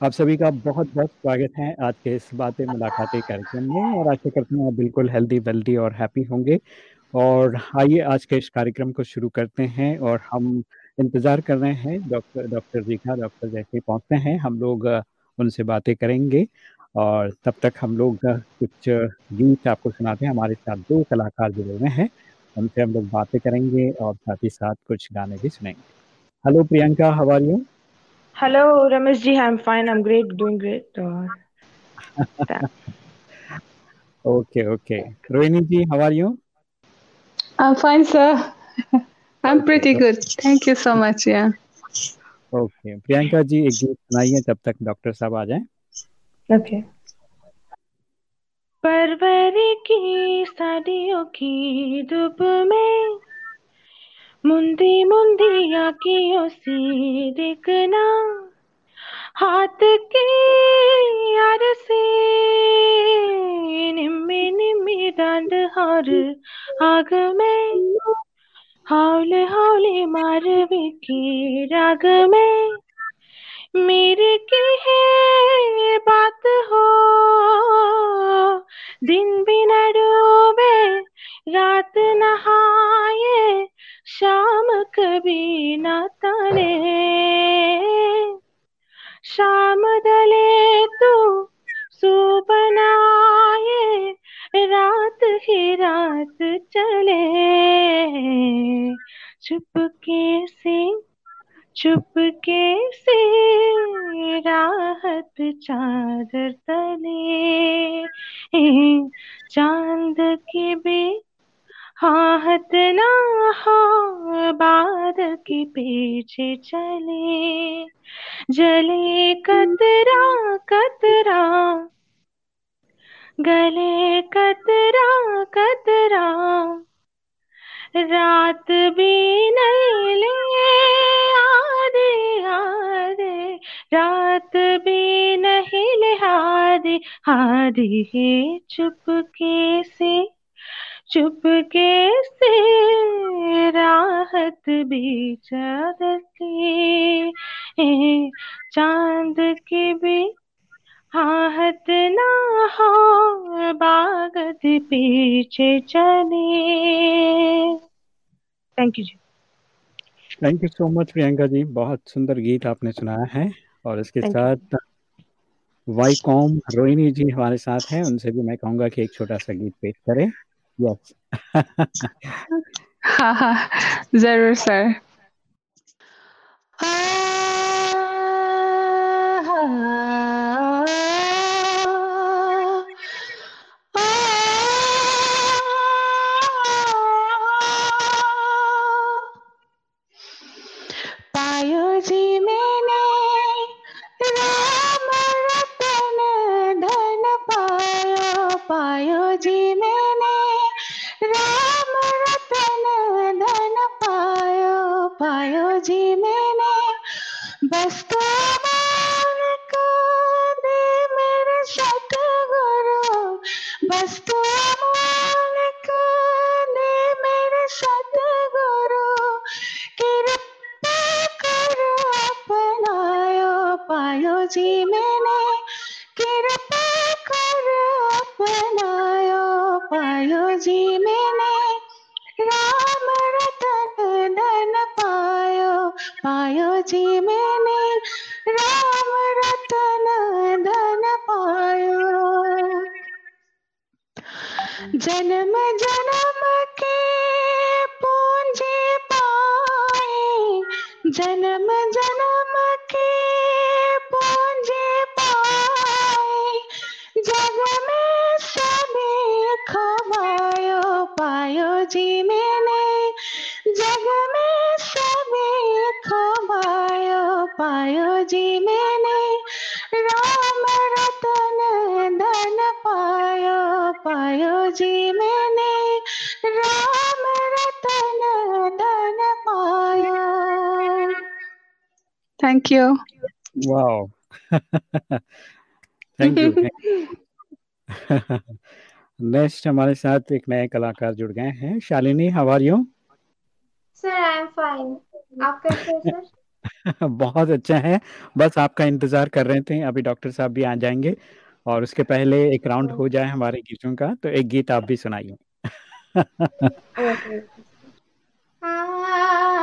आप सभी का बहुत बहुत स्वागत है आज के इस बातें मुलाकातें कार्यक्रम में और आशा करते हैं आप बिल्कुल हेल्दी वेल्दी और हैप्पी होंगे। और आइए आज के इस कार्यक्रम को शुरू करते हैं और हम इंतज़ार कर रहे हैं डॉक्टर डॉक्टर रेखा, डॉक्टर जैसे पहुँचते हैं। हम लोग उनसे बातें करेंगे और तब तक हम लोग कुछ गीत आपको सुनाते हैं। हमारे साथ दो कलाकार जुड़े हुए हैं। उनसे हम लोग बातें करेंगे और साथ ही साथ कुछ गाने भी सुनेंगे। हेलो प्रियंका हवार You hello Ramesh ji I am fine I am great doing great okay okay Rohini ji how are you I'm fine, sir. I'm pretty good. Thank you so much. Yeah. Okay Priyanka ji एक गीत सुनाइए तब तक doctor साहब आ जाएं okay Porvorim की साड़ियों की धूप में मुंदी मुंदी आखियों से देखना, हाथ के यार से निम्मी निम्मी डांड और आग में हावले हावले मारवे की राग में, मेरे की है बात हो, दिन भी न डूबे रात नहाए शाम कभी न तले। शाम दले तू सो बनाए रात ही रात चले। चुपके से चुपके से राहत चादर thank you ji. Thank you so much Priyanka ji. बहुत सुंदर गीत आपने सुनाया है और इसके Thank साथ वाई कॉम रोहिणी जी हमारे साथ हैं। उनसे भी मैं कहूँगा कि एक छोटा सा गीत पेश करें। यस हाँ हाँ। ज़रूर sir thank you wow thank you next हमारे साथ एक नए कलाकार जुड़ गए हैं। Shalini how are you sir I am fine आप कैसे हैं सर बहुत अच्छा है। बस आपका इंतज़ार कर रहे थे। अभी डॉक्टर साहब भी आ जाएँगे और उसके पहले एक राउंड हो जाए हमारे गीतों का तो एक गीत आप भी सुनाइए।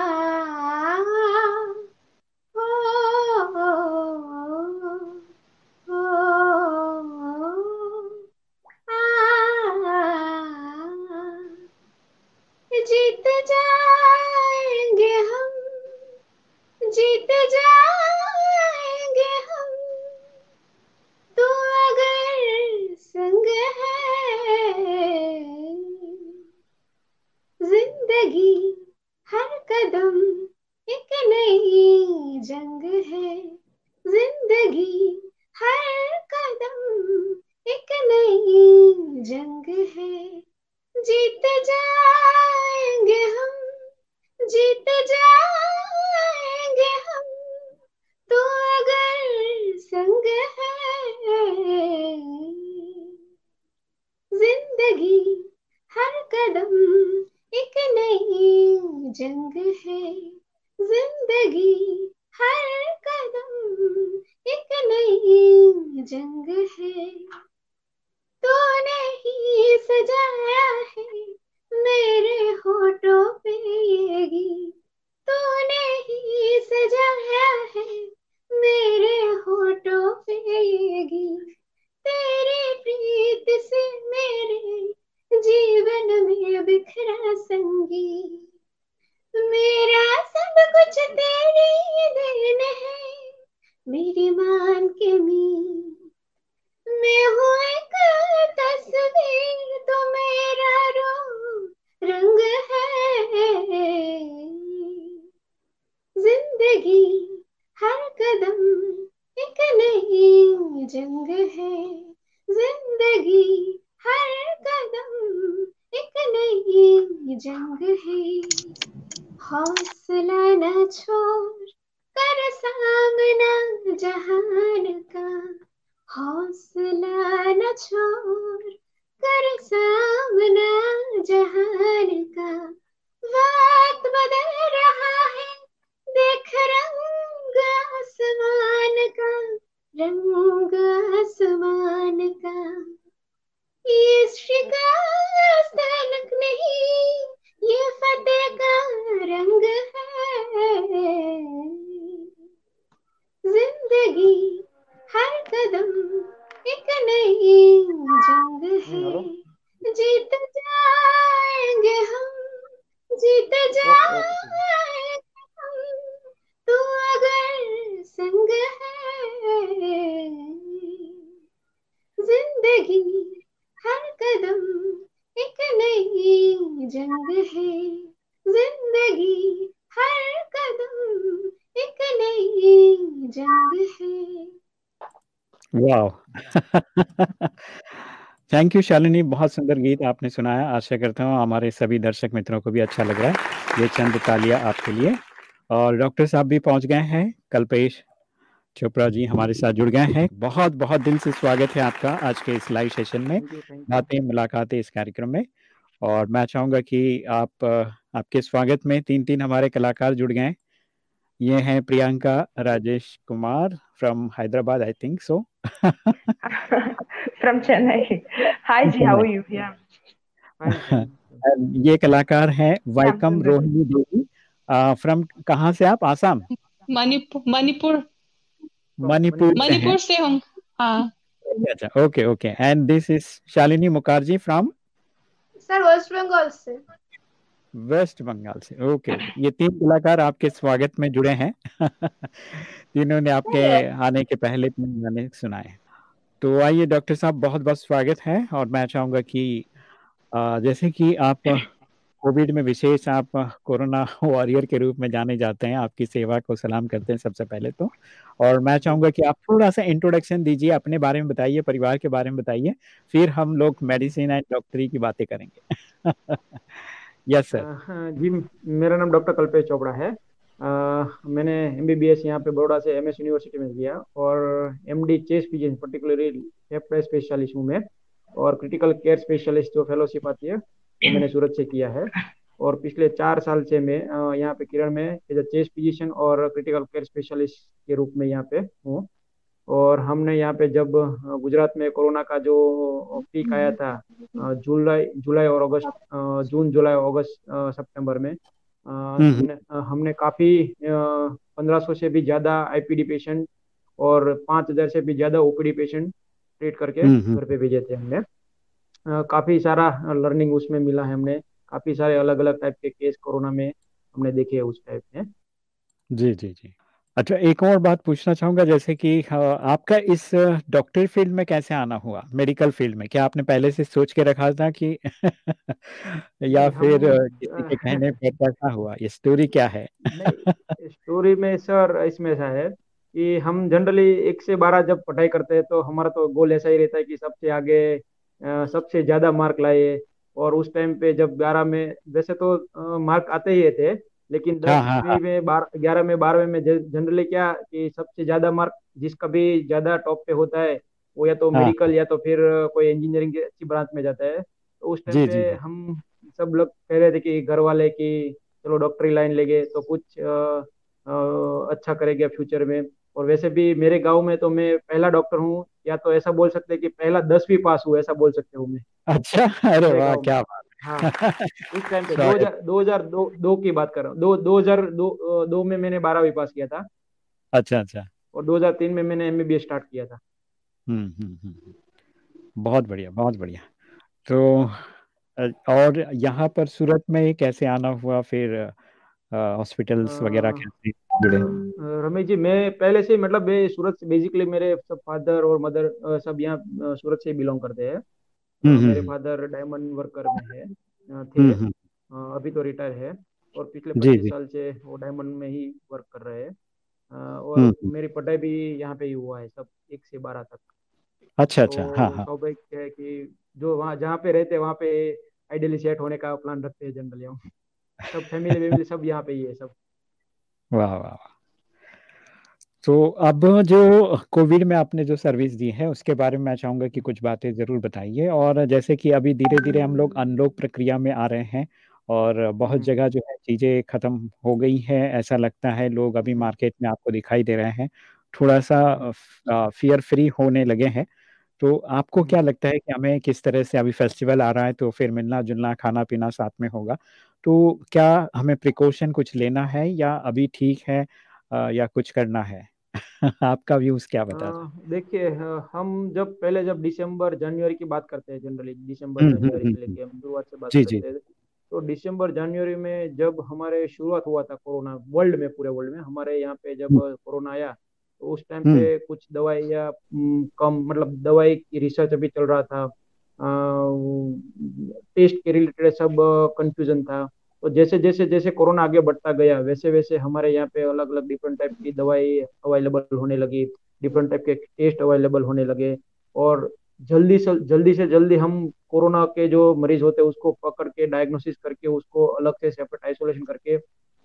जंग है। ज़िंदगी हर कदम एक नई जंग है। वाह थैंक यू शालिनी बहुत सुंदर गीत आपने सुनाया। आशा करता हूँ हमारे सभी दर्शक मित्रों को भी अच्छा लग रहा है। ये चंद तालियाँ आपके लिए। और डॉक्टर साहब भी पहुँच गए हैं। कल्पेश चोपड़ा जी हमारे साथ जुड़ गए हैं। बहुत बहुत दिल से स्वागत है आपका आज के इस लाइव सेशन में। बातें मुलाकातें इस कार्यक्रम में। और मैं चाहूँगा कि आप आपके स्वागत में तीन तीन हमारे कलाकार जुड़ गए ये हैं Priyanka Rajesh Kumar from Hyderabad I think so from Chennai hi ji how you या ये कलाकार है वाइकम रोहिणी देवी। फ्रॉम कहाँ से आप? आसाम? मणिपुर मणिपुर। मणिपुर मणिपुर से हूँ। हाँ। अच्छा okay okay. And this is Shalini Mukherjee from sir west Bengal से। वेस्ट बंगाल से ओके। ये तीन कलाकार आपके स्वागत में जुड़े हैं। तीनों ने आपके आने के पहले गाने सुनाए। तो आइए डॉक्टर साहब बहुत बहुत स्वागत है। और मैं चाहूँगा कि जैसे कि आप कोविड में विशेष आप कोरोना वॉरियर के रूप में जाने जाते हैं आपकी सेवा को सलाम करते हैं सबसे पहले तो। और मैं चाहूँगा कि आप थोड़ा सा इंट्रोडक्शन दीजिए अपने बारे में बताइए परिवार के बारे में बताइए फिर हम लोग मेडिसिन एंड डॉक्टरी की बातें करेंगे। यस सर जी मेरा नाम डॉक्टर कल्पेश चोपड़ा है। आ, मैंने एम बी बी एस यहाँ पे बड़ोड़ा से एम एस यूनिवर्सिटी में किया और M D chest P particularly specialist हूँ मैं और क्रिटिकल केयर स्पेशलिस्ट जो फेलोशिप आती है मैंने सूरत से किया है। और पिछले चार साल से मैं यहाँ पे किरण में एज अ चेस्ट फिजिशियन और क्रिटिकल केयर स्पेशलिस्ट के रूप में यहाँ पे हूँ। और हमने यहाँ पे जब गुजरात में कोरोना का जो पीक आया था जुलाई जुलाई और अगस्त जून जुलाई अगस्त सितंबर में हमने, हमने काफ़ी पंद्रह सौ से भी ज़्यादा आईपीडी पेशेंट और पाँच हज़ार से भी ज़्यादा ओपीडी पेशेंट ट्रीट करके घर पे भेजे थे हमने। काफ़ी सारा लर्निंग उसमें मिला है हमने। काफ़ी सारे अलग अलग टाइप के केस कोरोना में हमने देखे उस टाइप में। जी जी जी। अच्छा एक और बात पूछना चाहूँगा जैसे कि आपका इस डॉक्टर फ़ील्ड में कैसे आना हुआ? मेडिकल फ़ील्ड में? क्या आपने पहले से सोच के रखा था कि या फिर किसी के कहने पर कैसा हुआ? ये स्टोरी क्या है? स्टोरी में सर इसमें ऐसा है कि हम जनरली एक से बारह जब पढ़ाई करते हैं तो हमारा तो गोल ऐसा ही रहता है कि सबसे आगे सबसे ज़्यादा मार्क लाए और उस टाइम पे जब ग्यारह में वैसे तो मार्क आते ही थे लेकिन दस हाँ, हाँ, हाँ। में बारह ग्यारह में बारहवें में जनरली क्या कि सबसे ज़्यादा मार्क जिसका भी ज़्यादा टॉप पे होता है वो या तो हाँ, मेडिकल या तो फिर कोई इंजीनियरिंग की अच्छी ब्रांच में जाता है। तो उस टाइम पे हम सब लोग कह रहे थे कि घर वाले की चलो डॉक्टरी लाइन लेंगे तो कुछ आ, आ, अच्छा करेगा फ्यूचर में। और वैसे भी मेरे गाँव में तो मैं पहला डॉक्टर हूँ या तो ऐसा बोल सकते कि पहला दसवीं पास हुआ ऐसा बोल सकते हूँ मैं। अच्छा अरे वाह क्या बात हाँ। उस टाइम पे दो हज़ार दो हज़ार दो दो की बात कर रहा हूँ। दो दो हज़ार दो दो में मैंने बारहवीं पास किया था। अच्छा अच्छा। और दो हज़ार तीन में मैंने एमबीबीएस स्टार्ट किया था। हम्म हम्म हम्म बहुत बढ़िया बहुत बढ़िया। तो और यहाँ पर सूरत में कैसे आना हुआ फिर हॉस्पिटल्स वगैरह कैसे जुड़े रमेश जी मैं पहले से मतलब मैं सूरत से बेसिकली मेरे सब फादर और मदर सब यहाँ सूरत से बिलोंग करते हैं। मेरे फादर डायमंड वर्कर में है थे। अभी तो रिटायर है और पिछले पच्चीस साल से वो डायमंड में ही वर्क कर रहे हैं। और मेरी पढ़ाई भी यहाँ पे ही हुआ है सब एक से बारह तक। अच्छा अच्छा। हाँ हाँ। सौभाग्य है कि जो वहाँ जहाँ पे रहते हैं वहाँ पे आइडियली सेट होने का प्लान रखते हैं जनरली हम। सब फैमिली वैमिली सब यहाँ पे ही है सब। वाह वाह वाह। तो अब जो कोविड में आपने जो सर्विस दी है उसके बारे में मैं चाहूँगा कि कुछ बातें ज़रूर बताइए। और जैसे कि अभी धीरे-धीरे हम लोग अनलॉक प्रक्रिया में आ रहे हैं और बहुत जगह जो है चीज़ें ख़त्म हो गई हैं ऐसा लगता है लोग अभी मार्केट में आपको दिखाई दे रहे हैं। थोड़ा-सा फ़ियर फ्री होने लगे हैं। तो आपको क्या लगता है कि हमें किस तरह से अभी फेस्टिवल आ रहा है तो फिर मिलना-जुलना, खाना-पीना साथ में होगा। तो क्या हमें प्रिकॉशन कुछ लेना है या अभी ठीक है या कुछ करना है? आपका व्यूज़ क्या बता देखिए हम जब पहले जब दिसंबर जनवरी की बात करते हैं जनरली दिसंबर हम्म, हम्म, जनवरी से हम्म, लेके हम शुरुआत से बात जी, करते हैं। तो दिसंबर जनवरी में जब हमारे शुरुआत हुआ था कोरोना वर्ल्ड में पूरे वर्ल्ड में हमारे यहाँ पे जब कोरोना आया तो उस टाइम पे कुछ दवाई या कम मतलब दवाई की रिसर्च अभी चल रहा था टेस्ट के रिलेटेड सब कंफ्यूजन था। तो जैसे जैसे जैसे कोरोना आगे बढ़ता गया, वैसे वैसे हमारे यहाँ पे अलग अलग डिफरेंट टाइप की दवाई अवेलेबल होने लगी। डिफरेंट टाइप के टेस्ट अवेलेबल होने लगे। और जल्दी से जल्दी से जल्दी हम कोरोना के जो मरीज़ होते हैं, उसको पकड़ के डायग्नोसिस करके, उसको अलग से सेपरेट आइसोलेशन करके,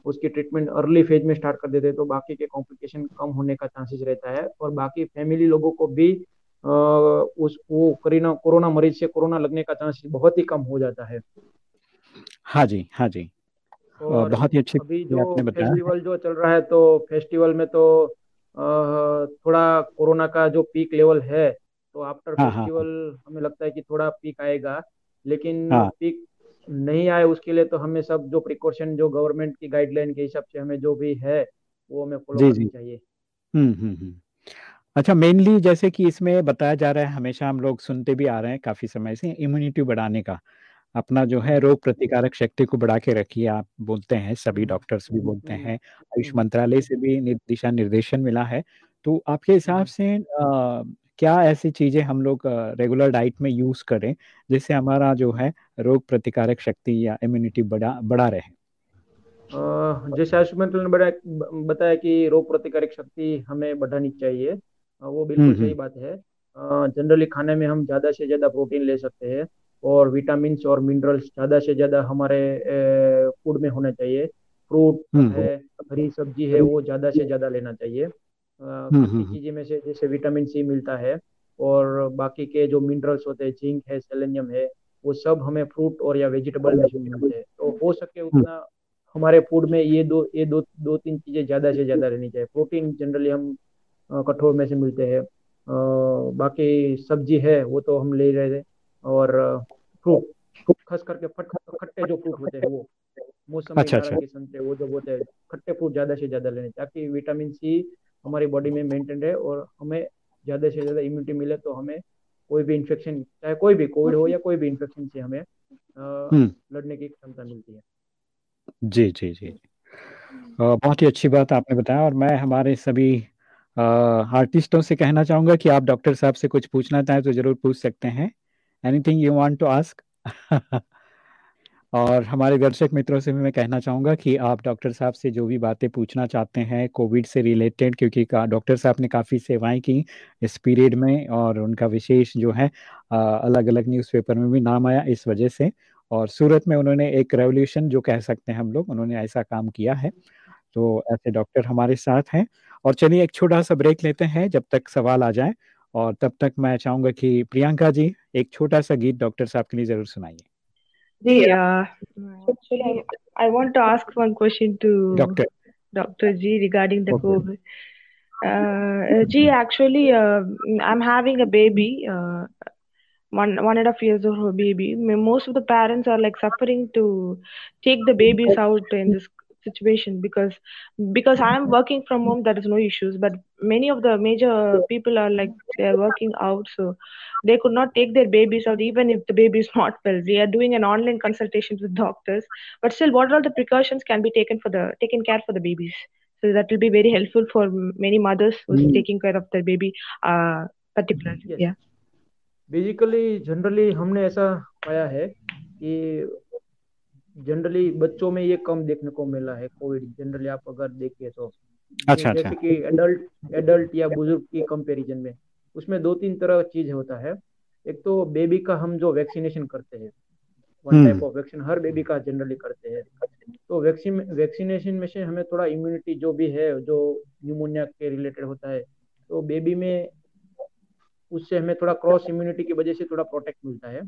उसकी ट्रीटमेंट अर्ली फ़ेज़ में स्टार्ट कर देते तो बाकी के कॉम्प्लिकेशन कम होने का चांसेस रहता है। और बाकी फैमिली लोगों को भी उस वो करीना कोरोना मरीज़ से कोरोना लगने का चांसेस बहुत ही कम हो जाता है। हाँ जी हाँ जी। और बहुत ही अच्छी अभी जो आपने बताया। फेस्टिवल जो चल रहा है तो फेस्टिवल में तो थोड़ा कोरोना का जो पीक लेवल है तो आफ्टर हाँ, फेस्टिवल हाँ, हमें लगता है कि थोड़ा पीक आएगा लेकिन हाँ, पीक नहीं आए उसके लिए तो हमें सब जो प्रिकॉशन जो गवर्नमेंट की गाइडलाइन के हिसाब से हमें जो भी है वो हमें फॉलो करनी चाहिए। हम्म हम्म हम्म। अच्छा मेनली जैसे कि इसमें बताया जा रहा है हमेशा हम लोग सुनते भी आ रहे हैं काफ़ी समय से इम्यूनिटी बढ़ाने का। अपना जो है रोग प्रतिकारक शक्ति को बढ़ा के रखिए आप बोलते हैं सभी डॉक्टर्स भी बोलते हैं आयुष मंत्रालय से भी दिशा निर्देशन मिला है। तो आपके हिसाब से आ, क्या ऐसी चीज़ें हम लोग रेगुलर डाइट में यूज़ करें जिससे हमारा जो है रोग प्रतिकारक शक्ति या इम्यूनिटी बढ़ा बढ़ा रहे? जैसे आयुष मंत्रालय ने बताया कि रोग प्रतिकारक शक्ति हमें बढ़ानी चाहिए। वो बिल्कुल सही बात है। जनरली खाने में हम ज़्यादा से ज़्यादा प्रोटीन ले सकते हैं और विटामिन और मिनरल्स ज़्यादा से ज़्यादा हमारे फ़ूड में होना चाहिए। Fruit hmm. है हरी सब्ज़ी है वो ज़्यादा से ज़्यादा लेना चाहिए। हम्म, हम्म, चीज़ें में से जैसे विटामिन सी मिलता है और बाकी के जो मिनरल्स होते हैं जिंक है सेलेनियम है वो सब हमें फ्रूट और या वेजिटेबल में से मिलते हैं। तो हो सके उतना हमारे फ़ूड में ये दो ये दो दो तीन चीज़ें ज़्यादा से ज़्यादा रहनी चाहिए। प्रोटीन जनरली हम कठोर में से मिलते हैं बाकी सब्ज़ी है वो तो हम ले रहे थे और फ्रूट खास करके खट्टे जो फ्रूट होते हैं वो मौसमी अच्छा, अच्छा। संतरे वो जो होते हैं खट्टे फ्रूट ज़्यादा से ज़्यादा लेने ताकि विटामिन सी हमारी बॉडी में मेंटेन रहे और हमें ज़्यादा से ज़्यादा इम्यूनिटी मिले तो हमें कोई भी इन्फेक्शन चाहे कोई भी कोविड हो या कोई भी इन्फेक्शन से हमें हम्म। लड़ने की क्षमता मिलती है जी जी जी बहुत ही अच्छी बात आपने बताया और मैं हमारे सभी आर्टिस्टों से कहना चाहूँगा कि आप डॉक्टर साहब से कुछ पूछना चाहें तो ज़रूर पूछ सकते हैं। Anything you want to ask और हमारे दर्शक मित्रों से भी मैं कहना चाहूँगा कि आप डॉक्टर साहब से जो भी बातें पूछना चाहते हैं कोविड से रिलेटेड क्योंकि डॉक्टर साहब ने काफ़ी सेवाएँ की इस पीरियड में और उनका विशेष जो है अलग अलग न्यूज़पेपर में भी नाम आया इस वजह से। और सूरत में उन्होंने एक रेवोल्यूशन जो कह सकते हैं हम लोग, उन्होंने ऐसा काम किया है। तो ऐसे डॉक्टर हमारे साथ हैं और चलिए एक छोटा सा ब्रेक लेते हैं जब तक सवाल आ जाए और तब तक मैं चाहूँगा कि प्रियंका जी एक छोटा सा गीत डॉक्टर साहब के लिए ज़रूर सुनाइए जी actually, I want to ask one question to Doctor, Dr. G regarding the Uh, G, actually, uh, I'm having a baby, uh, one one and a half years old baby. Most of the parents are like suffering to take the babies out in this situation because because i am working from home there is no issues but many of the major people are like they are working out so they could not take their babies out even if the baby is not well they are doing an online consultation with doctors but still what are the precautions can be taken for the taken care for the babies so that will be very helpful for many mothers who's mm. taking care of their baby uh particularly yes. yeah basically generally हमने ऐसा पाया है कि generally बच्चों में ये कम देखने को मिला है कोविड जनरली आप अगर देखिए तो। अच्छा जैसे अच्छा। कि एडल्ट एडल्ट या बुज़ुर्ग की कंपैरिजन में उसमें दो तीन तरह चीज़ होता है। एक तो बेबी का हम जो वैक्सीनेशन करते हैं वन टाइप ऑफ़ वैक्सीन हर बेबी का जनरली करते हैं। तो वैक्सीन वैक्सीनेशन में से हमें थोड़ा इम्यूनिटी जो भी है जो न्यूमोनिया के रिलेटेड होता है तो बेबी में उससे हमें थोड़ा क्रॉस इम्यूनिटी की वजह से थोड़ा प्रोटेक्ट मिलता है।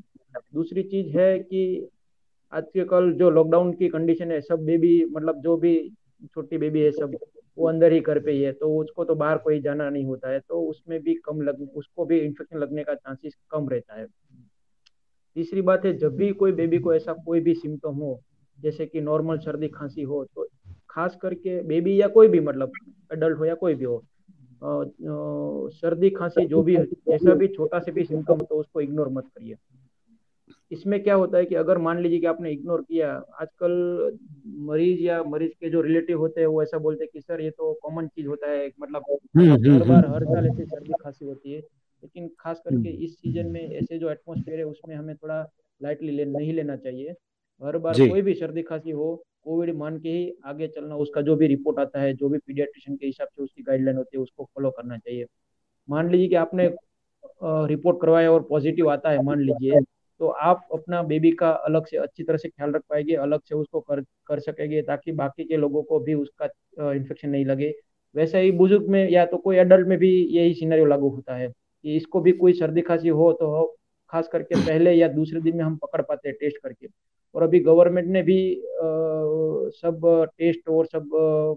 दूसरी चीज़ है कि आज के कल जो लॉकडाउन की कंडीशन है, सब बेबी मतलब जो भी छोटी बेबी है सब, वो अंदर ही घर पे ही है तो उसको तो बाहर कोई जाना नहीं होता है तो उसमें भी कम लग, उसको भी इन्फेक्शन लगने का चांसेस कम रहता है। तीसरी बात है, जब भी कोई बेबी को ऐसा कोई भी सिम्टम हो, जैसे कि नॉर्मल सर्दी खांसी हो तो खास करके बेबी या कोई भी मतलब एडल्ट हो या कोई भी हो सर्दी खांसी जो भी जैसा भी छोटा से भी सिम्टम हो तो उसको इग्नोर मत करिए। इसमें क्या होता है कि अगर मान लीजिए कि आपने इग्नोर किया आजकल मरीज़ या मरीज़ के जो रिलेटिव होते हैं वो ऐसा बोलते हैं कि सर ये तो कॉमन चीज़ होता है मतलब हम्म, हर हम्म, बार हम्म। हर साल ऐसे सर्दी खांसी होती है। लेकिन खास करके इस सीज़न में ऐसे जो एटमोसफेयर है उसमें हमें थोड़ा लाइटली ले, नहीं लेना चाहिए। हर बार कोई भी सर्दी खांसी हो कोविड मान के ही आगे चलना उसका जो भी रिपोर्ट आता है जो भी पीडियाट्रिशियन के हिसाब से उसकी गाइडलाइन होती है उसको फॉलो करना चाहिए। मान लीजिए कि आपने रिपोर्ट करवाया और पॉजिटिव आता है मान लीजिए तो आप अपना बेबी का अलग से अच्छी तरह से ख्याल रख पाएँगे अलग से उसको कर कर सकेंगे ताकि बाकी के लोगों को भी उसका इन्फेक्शन नहीं लगे। वैसे ही बुज़ुर्ग में या तो कोई एडल्ट में भी यही सीनरियो लागू होता है कि इसको भी कोई सर्दी खांसी हो तो खास करके पहले या दूसरे दिन में हम पकड़ पाते हैं टेस्ट करके। और अभी गवर्नमेंट ने भी आ, सब टेस्ट और सब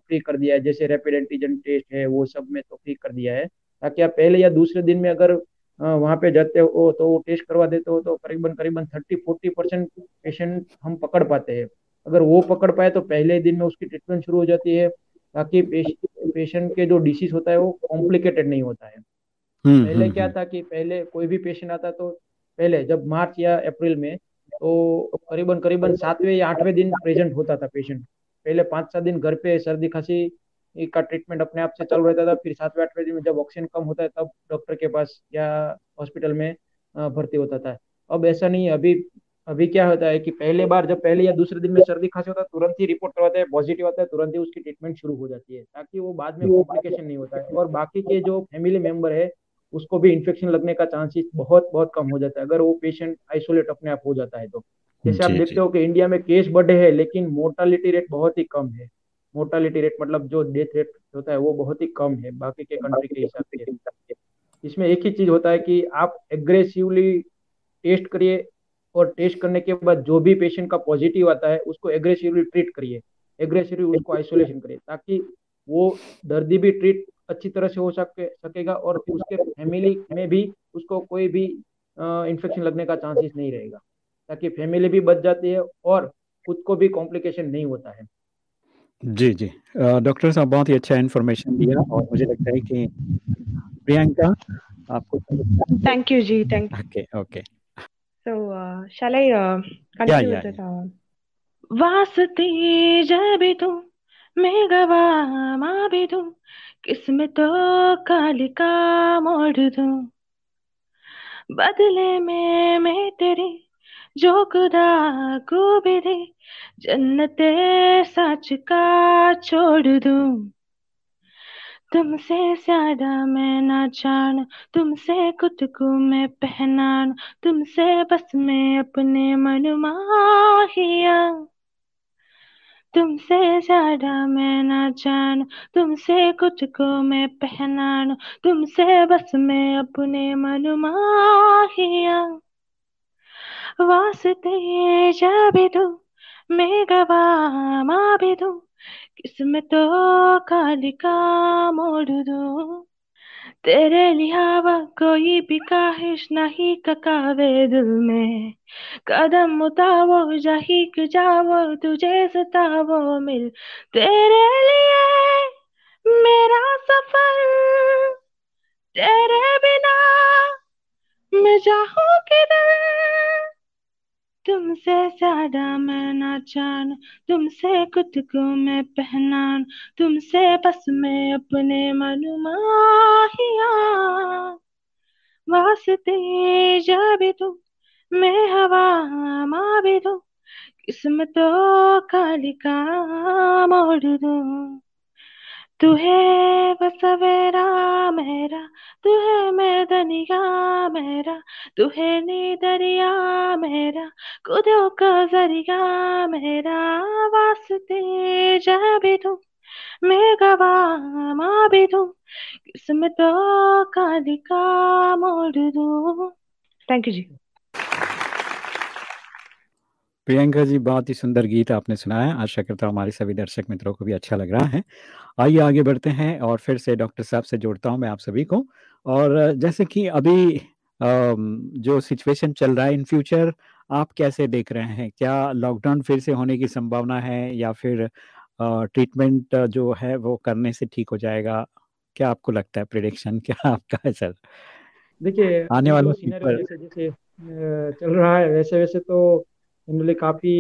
फ्री कर दिया है। जैसे रैपिड एंटीजन टेस्ट है वो सब में तो फ्री कर दिया है। ताकि आप पहले या दूसरे दिन में अगर वहाँ पे जाते हो तो वो टेस्ट करवा देते हो तो करीबन करीबन थर्टी फोर्टी परसेंट पेशेंट हम पकड़ पाते हैं। अगर वो पकड़ पाए तो पहले दिन में उसकी ट्रीटमेंट शुरू हो जाती है ताकि पेशेंट के जो डिसीज होता है वो कॉम्प्लिकेटेड नहीं होता है। हम्म, पहले हम्म, क्या हम्म। था कि पहले कोई भी पेशेंट आता तो पहले जब मार्च या अप्रैल में तो करीबन करीबन सातवें या आठवें दिन प्रेजेंट होता था पेशेंट पहले पाँच सात दिन घर पे सर्दी खांसी का ट्रीटमेंट अपने आप से चल रहता था फिर सातवें आठवें दिन में जब ऑक्सीजन कम होता है तब डॉक्टर के पास या हॉस्पिटल में भर्ती होता था। अब ऐसा नहीं है अभी अभी क्या होता है कि पहले बार जब पहले या दूसरे दिन में सर्दी खांसी होता है तुरंत ही रिपोर्ट करवाते हैं पॉजिटिव आता है तुरंत ही उसकी ट्रीटमेंट शुरू हो जाती है ताकि वो बाद में कॉम्प्लिकेशन नहीं होता है। और बाकी के जो फैमिली मेंबर है उसको भी इन्फेक्शन लगने का चांसेस बहुत बहुत कम हो जाता है अगर वो पेशेंट आइसोलेट अपने आप हो जाता है तो। जैसे आप देखते हो कि इंडिया में केस बढ़े हैं लेकिन मोर्टालिटी रेट बहुत ही कम है। मोर्टालिटी रेट मतलब जो डेथ रेट होता है वो बहुत ही कम है बाकी के कंट्री के हिसाब से। इसमें एक ही चीज़ होता है कि आप एग्रेसिवली टेस्ट करिए और टेस्ट करने के बाद जो भी पेशेंट का पॉजिटिव आता है, उसको एग्रेसिवली ट्रीट करिए। एग्रेसिवली उसको आइसोलेशन करिए ताकि वो दर्दी भी ट्रीट अच्छी तरह से हो सके, सकेगा और उसके फैमिली में भी उसको कोई भी इन्फेक्शन लगने का चांसेस नहीं रहेगा। ताकि फैमिली भी बच जाती है और खुद को भी कॉम्प्लिकेशन नहीं होता है। जी जी डॉक्टर साहब बहुत ही अच्छा इन्फॉर्मेशन दिया और मुझे लगता है कि प्रियंका आपको Thank you, Ji. Thank you. Okay okay continue yeah, with it? Uh, वास्ते जब तुम मैं गवा माँ भी दूँ किस्मतों का लिखा मोड़ दूँ बदले में मैं तेरी जो खुदा को भी दे जन्नते सच का छोड़ दूँ। तुमसे ज़्यादा मैं ना जान, तुमसे खुद को मैं पहनान, तुमसे बस मैं अपने मन माहिया तुमसे ज़्यादा मैं ना जान, तुमसे खुद को मैं पहनान, तुमसे बस मैं अपने मन माहिया वास्ते जब दो मैं गवा माँ भी दूँ किस्मतों का मोड़ दूँ तेरे लिहावा कोई भी काहिश नहीं ककावे दिल में। कदम उठाओ जही जाओ तुझे सतावो मिल। तेरे लिए मेरा सफ़र, तेरे बिना मैं जाऊँ किधर? तुमसे ज़्यादा मैं ना जान, तुमसे खुद को मैं पहनान, तुमसे बस मैं अपने मन वास्ते जब तुम मैं हवा माँ भी दूँ किस्मतों का लिखा मोड़ दूँ। तू है बसवेरा मेरा तू है मैं दनिया मेरा। तू है नी दरिया मेरा। खुदों का ज़रिया मेरा। वास्ते जब तू, मैं गवा माँ भी दूँ किस्मतों का लिखा मोड़ दूँ। थैंक यू जी। प्रियंका जी बहुत ही सुंदर गीत आपने सुनाया। आशा करता हूँ हमारे सभी दर्शक मित्रों को भी अच्छा लग रहा है। आइए आगे बढ़ते हैं और फिर से डॉक्टर साहब से जोड़ता हूँ मैं आप सभी को। और जैसे कि अभी जो सिचुएशन चल रहा है इन फ्यूचर आप कैसे देख रहे हैं? क्या लॉकडाउन फिर से होने की संभावना है या फिर ट्रीटमेंट जो है वो करने से ठीक हो जाएगा? क्या आपको लगता है प्रिडिक्शन? क्या आपका है सर? देखिए आने वाले जैसे चल रहा है वैसे वैसे तो जनरली काफ़ी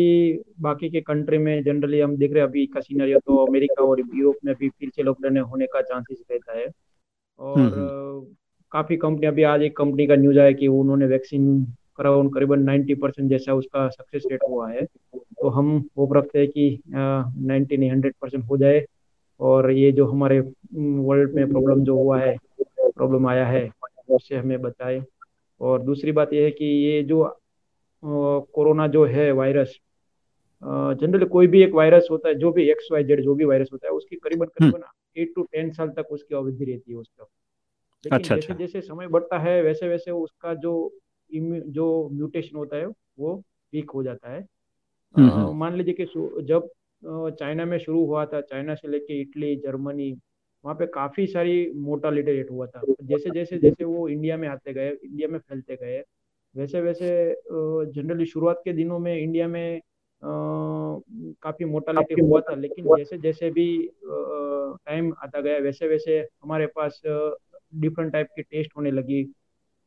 बाकी के कंट्री में जनरली हम देख रहे हैं अभी का सीनरियो तो अमेरिका और यूरोप में भी फिर से लॉकडाउन होने का चांसेस रहता है। और काफ़ी कंपनी अभी आज एक कंपनी का न्यूज़ आया कि उन्होंने वैक्सीन कराउन करीबन 90 परसेंट जैसा उसका सक्सेस रेट हुआ है। तो हम होप रखते हैं कि नाइन्टी नहीं हंड्रेड परसेंट हो जाए। और ये जो हमारे वर्ल्ड में प्रॉब्लम जो हुआ है प्रॉब्लम आया है उससे हमें बचाए। और दूसरी बात यह है कि ये जो कोरोना जो है वायरस जनरली कोई भी एक वायरस होता है जो भी एक्स वाई जेड जो भी वायरस होता है उसकी करीबन करीबन एट टू टेन साल तक उसकी अवधि रहती है उसका। लेकिन अच्छा, जैसे अच्छा। जैसे समय बढ़ता है वैसे वैसे उसका जो जो म्यूटेशन होता है वो वीक हो जाता है। मान लीजिए कि जब चाइना में शुरू हुआ था चाइना से लेके इटली जर्मनी वहाँ पे काफ़ी सारी मोर्टालिटी रेट हुआ था। जैसे जैसे जैसे वो इंडिया में आते गए इंडिया में फैलते गए वैसे वैसे जनरली शुरुआत के दिनों में इंडिया में काफ़ी मोटालिटी हुआ था लेकिन जैसे जैसे भी टाइम आता गया वैसे वैसे हमारे पास डिफरेंट टाइप के टेस्ट होने लगी।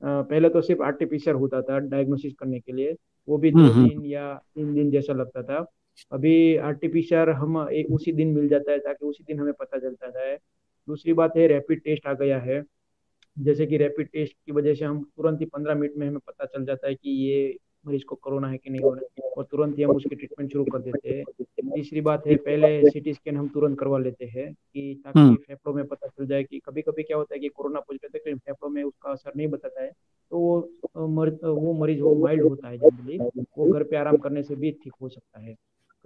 पहले तो सिर्फ़ आरटीपीसीआर होता था डायग्नोसिस करने के लिए वो भी दो दिन या तीन दिन जैसा लगता था। अभी आरटीपीसीआर हम एक उसी दिन मिल जाता है ताकि उसी दिन हमें पता चलता है। दूसरी बात है रैपिड टेस्ट आ गया है। जैसे कि रैपिड टेस्ट की वजह से हम तुरंत ही पंद्रह मिनट में हमें पता चल जाता है कि ये मरीज़ को कोरोना है कि नहीं हो रहा और तुरंत ही हम उसकी ट्रीटमेंट शुरू कर देते हैं। तीसरी बात है पहले सीटी स्कैन हम तुरंत करवा लेते हैं कि ताकि फेफड़ों में पता चल जाए कि कभी कभी क्या होता है कि कोरोना पॉजिटिव है लेकिन फेफड़ों में उसका असर नहीं बताता है। तो वो मर, वो मरीज़ वो माइल्ड होता है जनरली वो घर पे आराम करने से भी ठीक हो सकता है।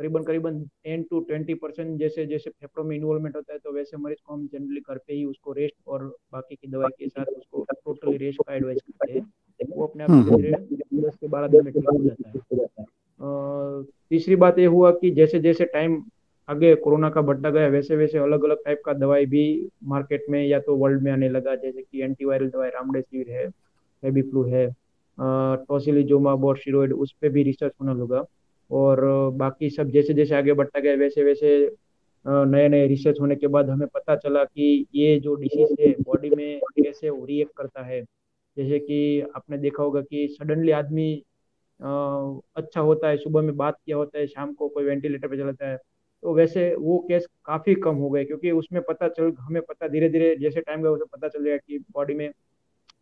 करीबन करीबन टेन टू ट्वेंटी परसेंट जैसे जैसे फेफड़ों में इन्वॉल्वमेंट होता है तो वैसे मरीज़ को हम जनरली घर पे ही उसको रेस्ट और बाकी की दवाई के साथ उसको टोटली रेस्ट का एडवाइस करते हैं। वो अपने आप धीरे धीरे दस से बारह दिन में ठीक हो जाता है। तीसरी बात ये हुआ कि जैसे जैसे टाइम आगे कोरोना का बढ़ता गया वैसे वैसे अलग अलग टाइप का दवाई भी मार्केट में या तो वर्ल्ड में आने लगा जैसे कि एंटीवायरल दवाई रामडेसिविर है हेबी फ्लू है टोसिलीजोमा बोर्शिरोइड उस पर भी रिसर्च होने लगा। और बाकी सब जैसे जैसे आगे बढ़ता गया, वैसे वैसे नए नए रिसर्च होने के बाद हमें पता चला कि ये जो डिसीज है बॉडी में कैसे रिएक्ट करता है। जैसे कि आपने देखा होगा कि सडनली आदमी अच्छा होता है, सुबह में बात किया होता है, शाम को कोई वेंटिलेटर पे चलाता है। तो वैसे वो केस काफ़ी कम हो गए, क्योंकि उसमें पता चल, हमें पता धीरे धीरे जैसे टाइम गया, उसे पता चल गया कि बॉडी में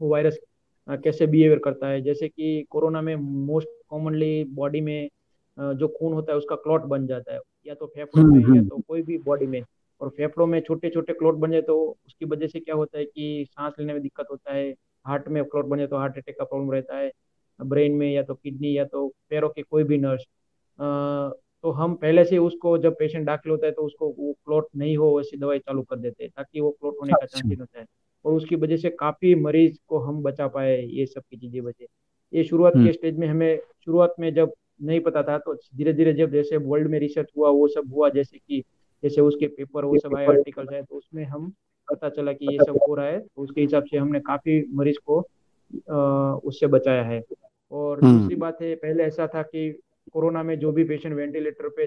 वो वायरस कैसे बिहेवियर करता है। जैसे कि कोरोना में मोस्ट कॉमनली बॉडी में जो खून होता है उसका क्लॉट बन जाता है। या तो फेफड़ों में या तो कोई भी बॉडी में। और फेफड़ों में छोटे छोटे क्लॉट बन जाए तो उसकी वजह से क्या होता है कि सांस लेने में दिक्कत होता है हार्ट में क्लॉट बन जाए तो हार्ट अटैक का प्रॉब्लम रहता है ब्रेन में या तो किडनी या तो पैरों के कोई भी नर्स तो हम पहले से उसको जब पेशेंट दाखिल होता है तो उसको वो क्लोट नहीं हो वैसी दवाई चालू कर देते हैं ताकि वो क्लॉट होने का चांस होता है और उसकी वजह से काफ़ी मरीज़ को हम बचा पाए ये सब की चीज़ें बचे ये शुरुआत के स्टेज में हमें शुरुआत में जब नहीं पता था तो धीरे धीरे जब जैसे वर्ल्ड में रिसर्च हुआ वो सब हुआ जैसे कि जैसे उसके पेपर वो सब आए आर्टिकल है तो उसमें हम पता चला कि ये सब हो रहा है तो उसके हिसाब से हमने काफ़ी मरीज़ को उससे बचाया है। और दूसरी बात है पहले ऐसा था कि कोरोना में जो भी पेशेंट वेंटिलेटर पे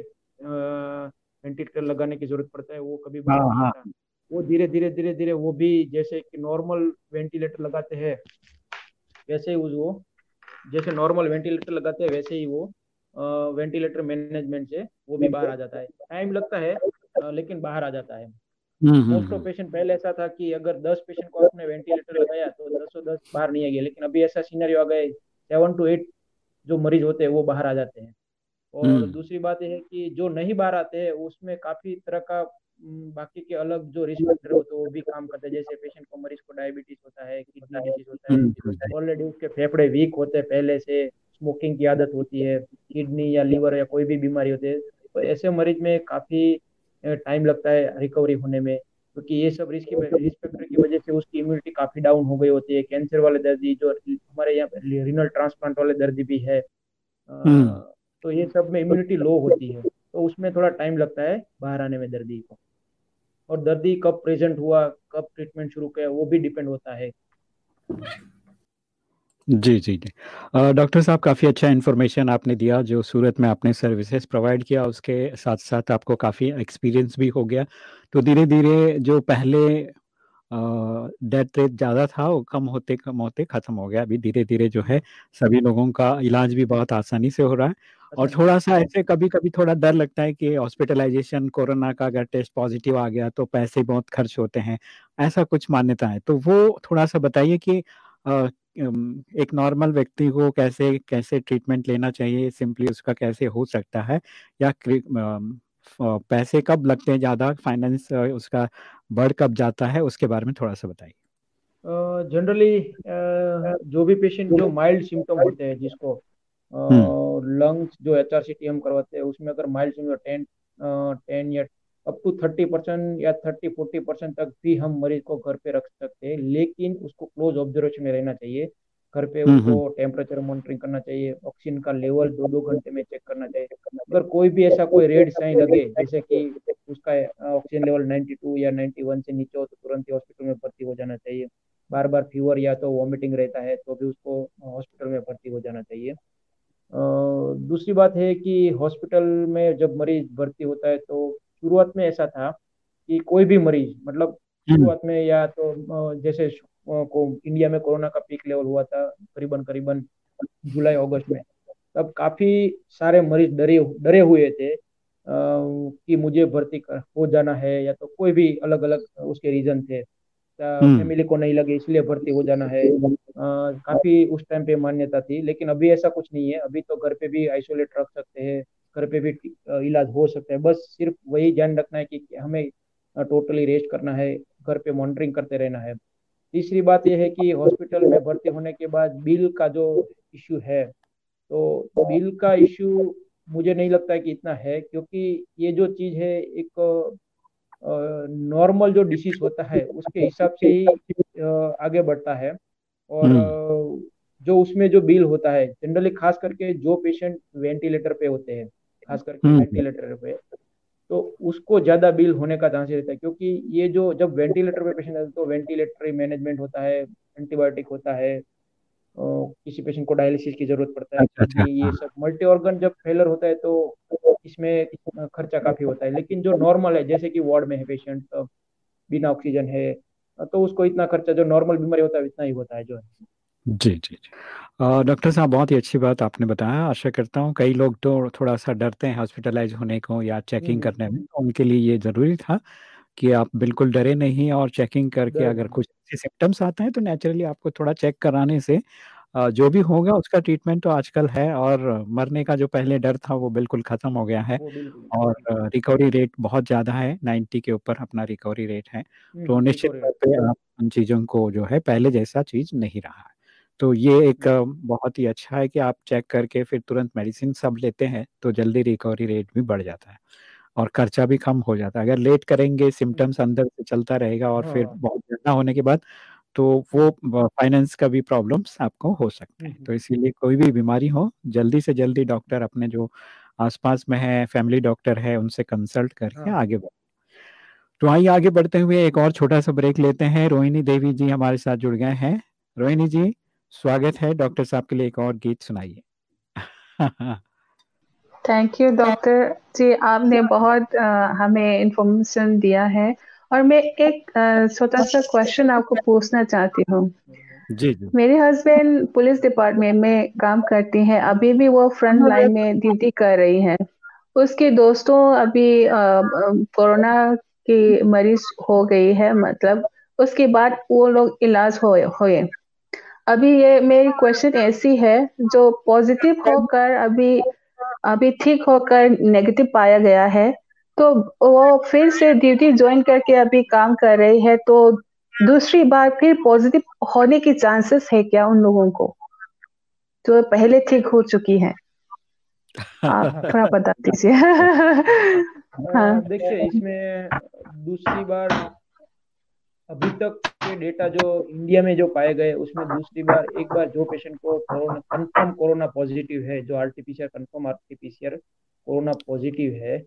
वेंटिलेटर लगाने की ज़रूरत पड़ता है वो कभी हाँ, हाँ. वो धीरे धीरे धीरे धीरे वो भी जैसे कि नॉर्मल वेंटिलेटर लगाते हैं वैसे ही वो जैसे नॉर्मल वेंटिलेटर लगाते हैं वैसे ही वो वेंटिलेटर मैनेजमेंट से वो भी बाहर आ जाता है। टाइम लगता है लेकिन बाहर आ जाता है। मोस्ट ऑफ़ पेशेंट पहले ऐसा था कि अगर दस पेशेंट को आपने वेंटिलेटर लगाया तो दसों दस बाहर नहीं आ गया लेकिन अभी ऐसा सीनरी आ गए सेवन टू एट जो मरीज़ होते हैं वो बाहर आ जाते हैं। और हम्म। दूसरी बात यह है कि जो नहीं बाहर आते हैं उसमें काफ़ी तरह का बाकी के अलग जो रिस्क फैक्टर होते हैं वो भी काम करते हैं। जैसे पेशेंट को मरीज़ को डायबिटीज़ होता है किडनी डिज़ीज़ होता है ऑलरेडी उसके फेफड़े वीक होते हैं पहले से। स्मोकिंग की आदत होती है किडनी या लीवर या कोई भी बीमारी होती है तो ऐसे मरीज़ में काफ़ी टाइम लगता है रिकवरी होने में क्योंकि ये सब रिस्क रिस्क फैक्टर की वजह से उसकी इम्यूनिटी काफ़ी डाउन हो गई होती है कैंसर वाले दर्दी जो हमारे यहाँ रिनल ट्रांसप्लांट वाले दर्दी भी है हम्म। तो ये सब में इम्यूनिटी लो होती है तो उसमें थोड़ा टाइम लगता है बाहर आने में दर्दी को और दर्दी कब प्रेजेंट हुआ कब ट्रीटमेंट शुरू किया वो भी डिपेंड होता है जी, जी, जी। डॉक्टर साहब काफ़ी अच्छा इन्फॉर्मेशन आपने दिया जो सूरत में आपने सर्विसेज़ प्रोवाइड किया उसके साथ-साथ आपको काफ़ी एक्सपीरियंस भी हो गया। तो धीरे-धीरे जो पहले डेथ रेट ज़्यादा था वो कम होते कम होते ख़त्म हो गया। अभी धीरे-धीरे जो है सभी लोगों का इलाज भी बहुत आसानी से हो रहा है और अच्छा। थोड़ा-सा ऐसे कभी-कभी थोड़ा डर लगता है कि हॉस्पिटलाइज़ेशन कोरोना का अगर टेस्ट पॉज़िटिव आ गया तो पैसे बहुत खर्च होते हैं। ऐसा कुछ मान्यता है। तो वो थोड़ा-सा बताइए कि एक नॉर्मल व्यक्ति को कैसे कैसे ट्रीटमेंट लेना चाहिए सिंपली उसका कैसे हो सकता है? या पैसे कब लगते हैं ज़्यादा? फाइनेंस उसका बढ़ कब जाता है? उसके बारे में थोड़ा सा बताइए। जनरली जो भी पेशेंट जो माइल्ड सिम्टम होते हैं जिसको लंग्स जो एच आर सी टी हम करवाते हैं उसमें अगर माइल्ड सिम्टम टेन टेन या अप टू थर्टी परसेंट या थर्टी फोर्टी परसेंट तक भी हम मरीज़ को घर पे रख सकते हैं लेकिन उसको क्लोज ऑब्जर्वेशन में रहना चाहिए। घर पे हम्म, उसको टेम्परेचर हम्म। मॉनिटरिंग करना चाहिए ऑक्सीजन का लेवल दो दो घंटे में चेक करना चाहिए। अगर कोई भी ऐसा कोई रेड साइन लगे जैसे कि उसका ऑक्सीजन लेवल 92 या 91 से नीचे हो तो तुरंत ही हॉस्पिटल में भर्ती हो जाना चाहिए। बार बार फीवर या तो वॉमिटिंग रहता है तो भी उसको हॉस्पिटल में भर्ती हो जाना चाहिए। दूसरी बात है कि हॉस्पिटल में जब मरीज़ भर्ती होता है तो शुरुआत में ऐसा था कि कोई भी मरीज़ मतलब हम्म। शुरुआत में या तो जैसे को इंडिया में कोरोना का पीक लेवल हुआ था करीबन करीबन जुलाई अगस्त में तब काफ़ी सारे मरीज़ डरे डरे हुए थे कि मुझे भर्ती कर, हो जाना है या तो कोई भी अलग अलग उसके रीजन थे फैमिली हम्म। को नहीं लगे इसलिए भर्ती हो जाना है आ, काफ़ी उस टाइम पे मान्यता थी लेकिन अभी ऐसा कुछ नहीं है अभी तो घर पे भी आइसोलेट रख सकते हैं घर पे भी इलाज हो सकता है। बस सिर्फ़ वही ध्यान रखना है कि हमें टोटली रेस्ट करना है घर पे मॉनिटरिंग करते रहना है। तीसरी बात यह है कि हॉस्पिटल में भर्ती होने के बाद बिल का जो इश्यू है तो बिल का इश्यू मुझे नहीं लगता है कि इतना है क्योंकि ये जो चीज़ है एक नॉर्मल जो डिसीज होता है उसके हिसाब से ही आगे बढ़ता है। और हम्म। जो उसमें जो बिल होता है जनरली खास करके जो पेशेंट वेंटिलेटर पे होते हैं खास करके वेंटिलेटर हम्म। पे तो उसको ज़्यादा बिल होने का चांस रहता है क्योंकि ये जो जब वेंटिलेटर पे पेशेंट आते तो वेंटिलेटरी मैनेजमेंट होता है एंटीबायोटिक होता है किसी पेशेंट को डायलिसिस की ज़रूरत पड़ता है अच्छा, अच्छा, ये हाँ। सब मल्टी ऑर्गन जब फेलर होता है तो इसमें खर्चा काफ़ी होता है लेकिन जो नॉर्मल है जैसे कि वार्ड में है पेशेंट बिना ऑक्सीजन है तो उसको इतना खर्चा जो नॉर्मल बीमारी होता है इतना ही होता है जो है जी जी जी। डॉक्टर साहब बहुत ही अच्छी बात आपने बताया। आशा करता हूँ कई लोग तो थोड़ा सा डरते हैं हॉस्पिटलाइज होने को या चेकिंग करने में। उनके लिए ये ज़रूरी था कि आप बिल्कुल डरे नहीं और चेकिंग करके अगर कुछ सिम्टम्स आते हैं तो नेचुरली आपको थोड़ा चेक कराने से जो भी होगा उसका ट्रीटमेंट तो आजकल है और मरने का जो पहले डर था वो बिल्कुल ख़त्म हो गया है और रिकवरी रेट बहुत ज़्यादा है। 90 के ऊपर अपना रिकवरी रेट है। तो निश्चित तौर पे आप उन चीज़ों को जो है पहले जैसा चीज़ नहीं रहा है। तो ये एक बहुत ही अच्छा है कि आप चेक करके फिर तुरंत मेडिसिन सब लेते हैं तो जल्दी रिकवरी रेट भी बढ़ जाता है और खर्चा भी कम हो जाता है। अगर लेट करेंगे सिम्टम्स अंदर से चलता रहेगा और फिर हाँ। बहुत ज़्यादा होने के बाद तो वो फाइनेंस का भी प्रॉब्लम्स आपको हो सकते हैं। तो इसीलिए कोई भी बीमारी हो जल्दी से जल्दी डॉक्टर अपने जो आसपास में है फैमिली डॉक्टर है उनसे कंसल्ट करके हाँ। आगे बढ़। तो आइए आगे बढ़ते हुए एक और छोटा सा ब्रेक लेते हैं। रोहिणी देवी जी हमारे साथ जुड़ गए हैं। रोहिणी जी? स्वागत है डॉक्टर साहब के लिए एक और गीत सुनाइए। थैंक यू डॉक्टर जी आपने बहुत आ, हमें इंफॉर्मेशन दिया है। और मैं एक छोटा सा क्वेश्चन आपको पूछना चाहती हूँ। जी जी। मेरे हस्बैंड पुलिस डिपार्टमेंट में काम करती हैं। अभी भी वो फ्रंट लाइन में ड्यूटी कर रही हैं। उसके दोस्तों अभी कोरोना की मरीज़ हो गई है मतलब उसके बाद वो लोग इलाज हो हुए। अभी ये मेरी क्वेश्चन ऐसी है जो पॉजिटिव होकर अभी अभी ठीक होकर नेगेटिव पाया गया है तो वो फिर से ड्यूटी ज्वाइन करके अभी काम कर रही है तो दूसरी बार फिर पॉजिटिव होने की चांसेस है क्या उन लोगों को? जो पहले ठीक हो चुकी है। आप थोड़ा बता दीजिए। हाँ देखिए इसमें दूसरी बार अभी तक के डेटा जो इंडिया में जो पाए गए उसमें दूसरी बार एक बार जो पेशेंट को कोरोना कंफर्म कोरोना पॉजिटिव है जो RTPCR confirm RTPCR corona positive है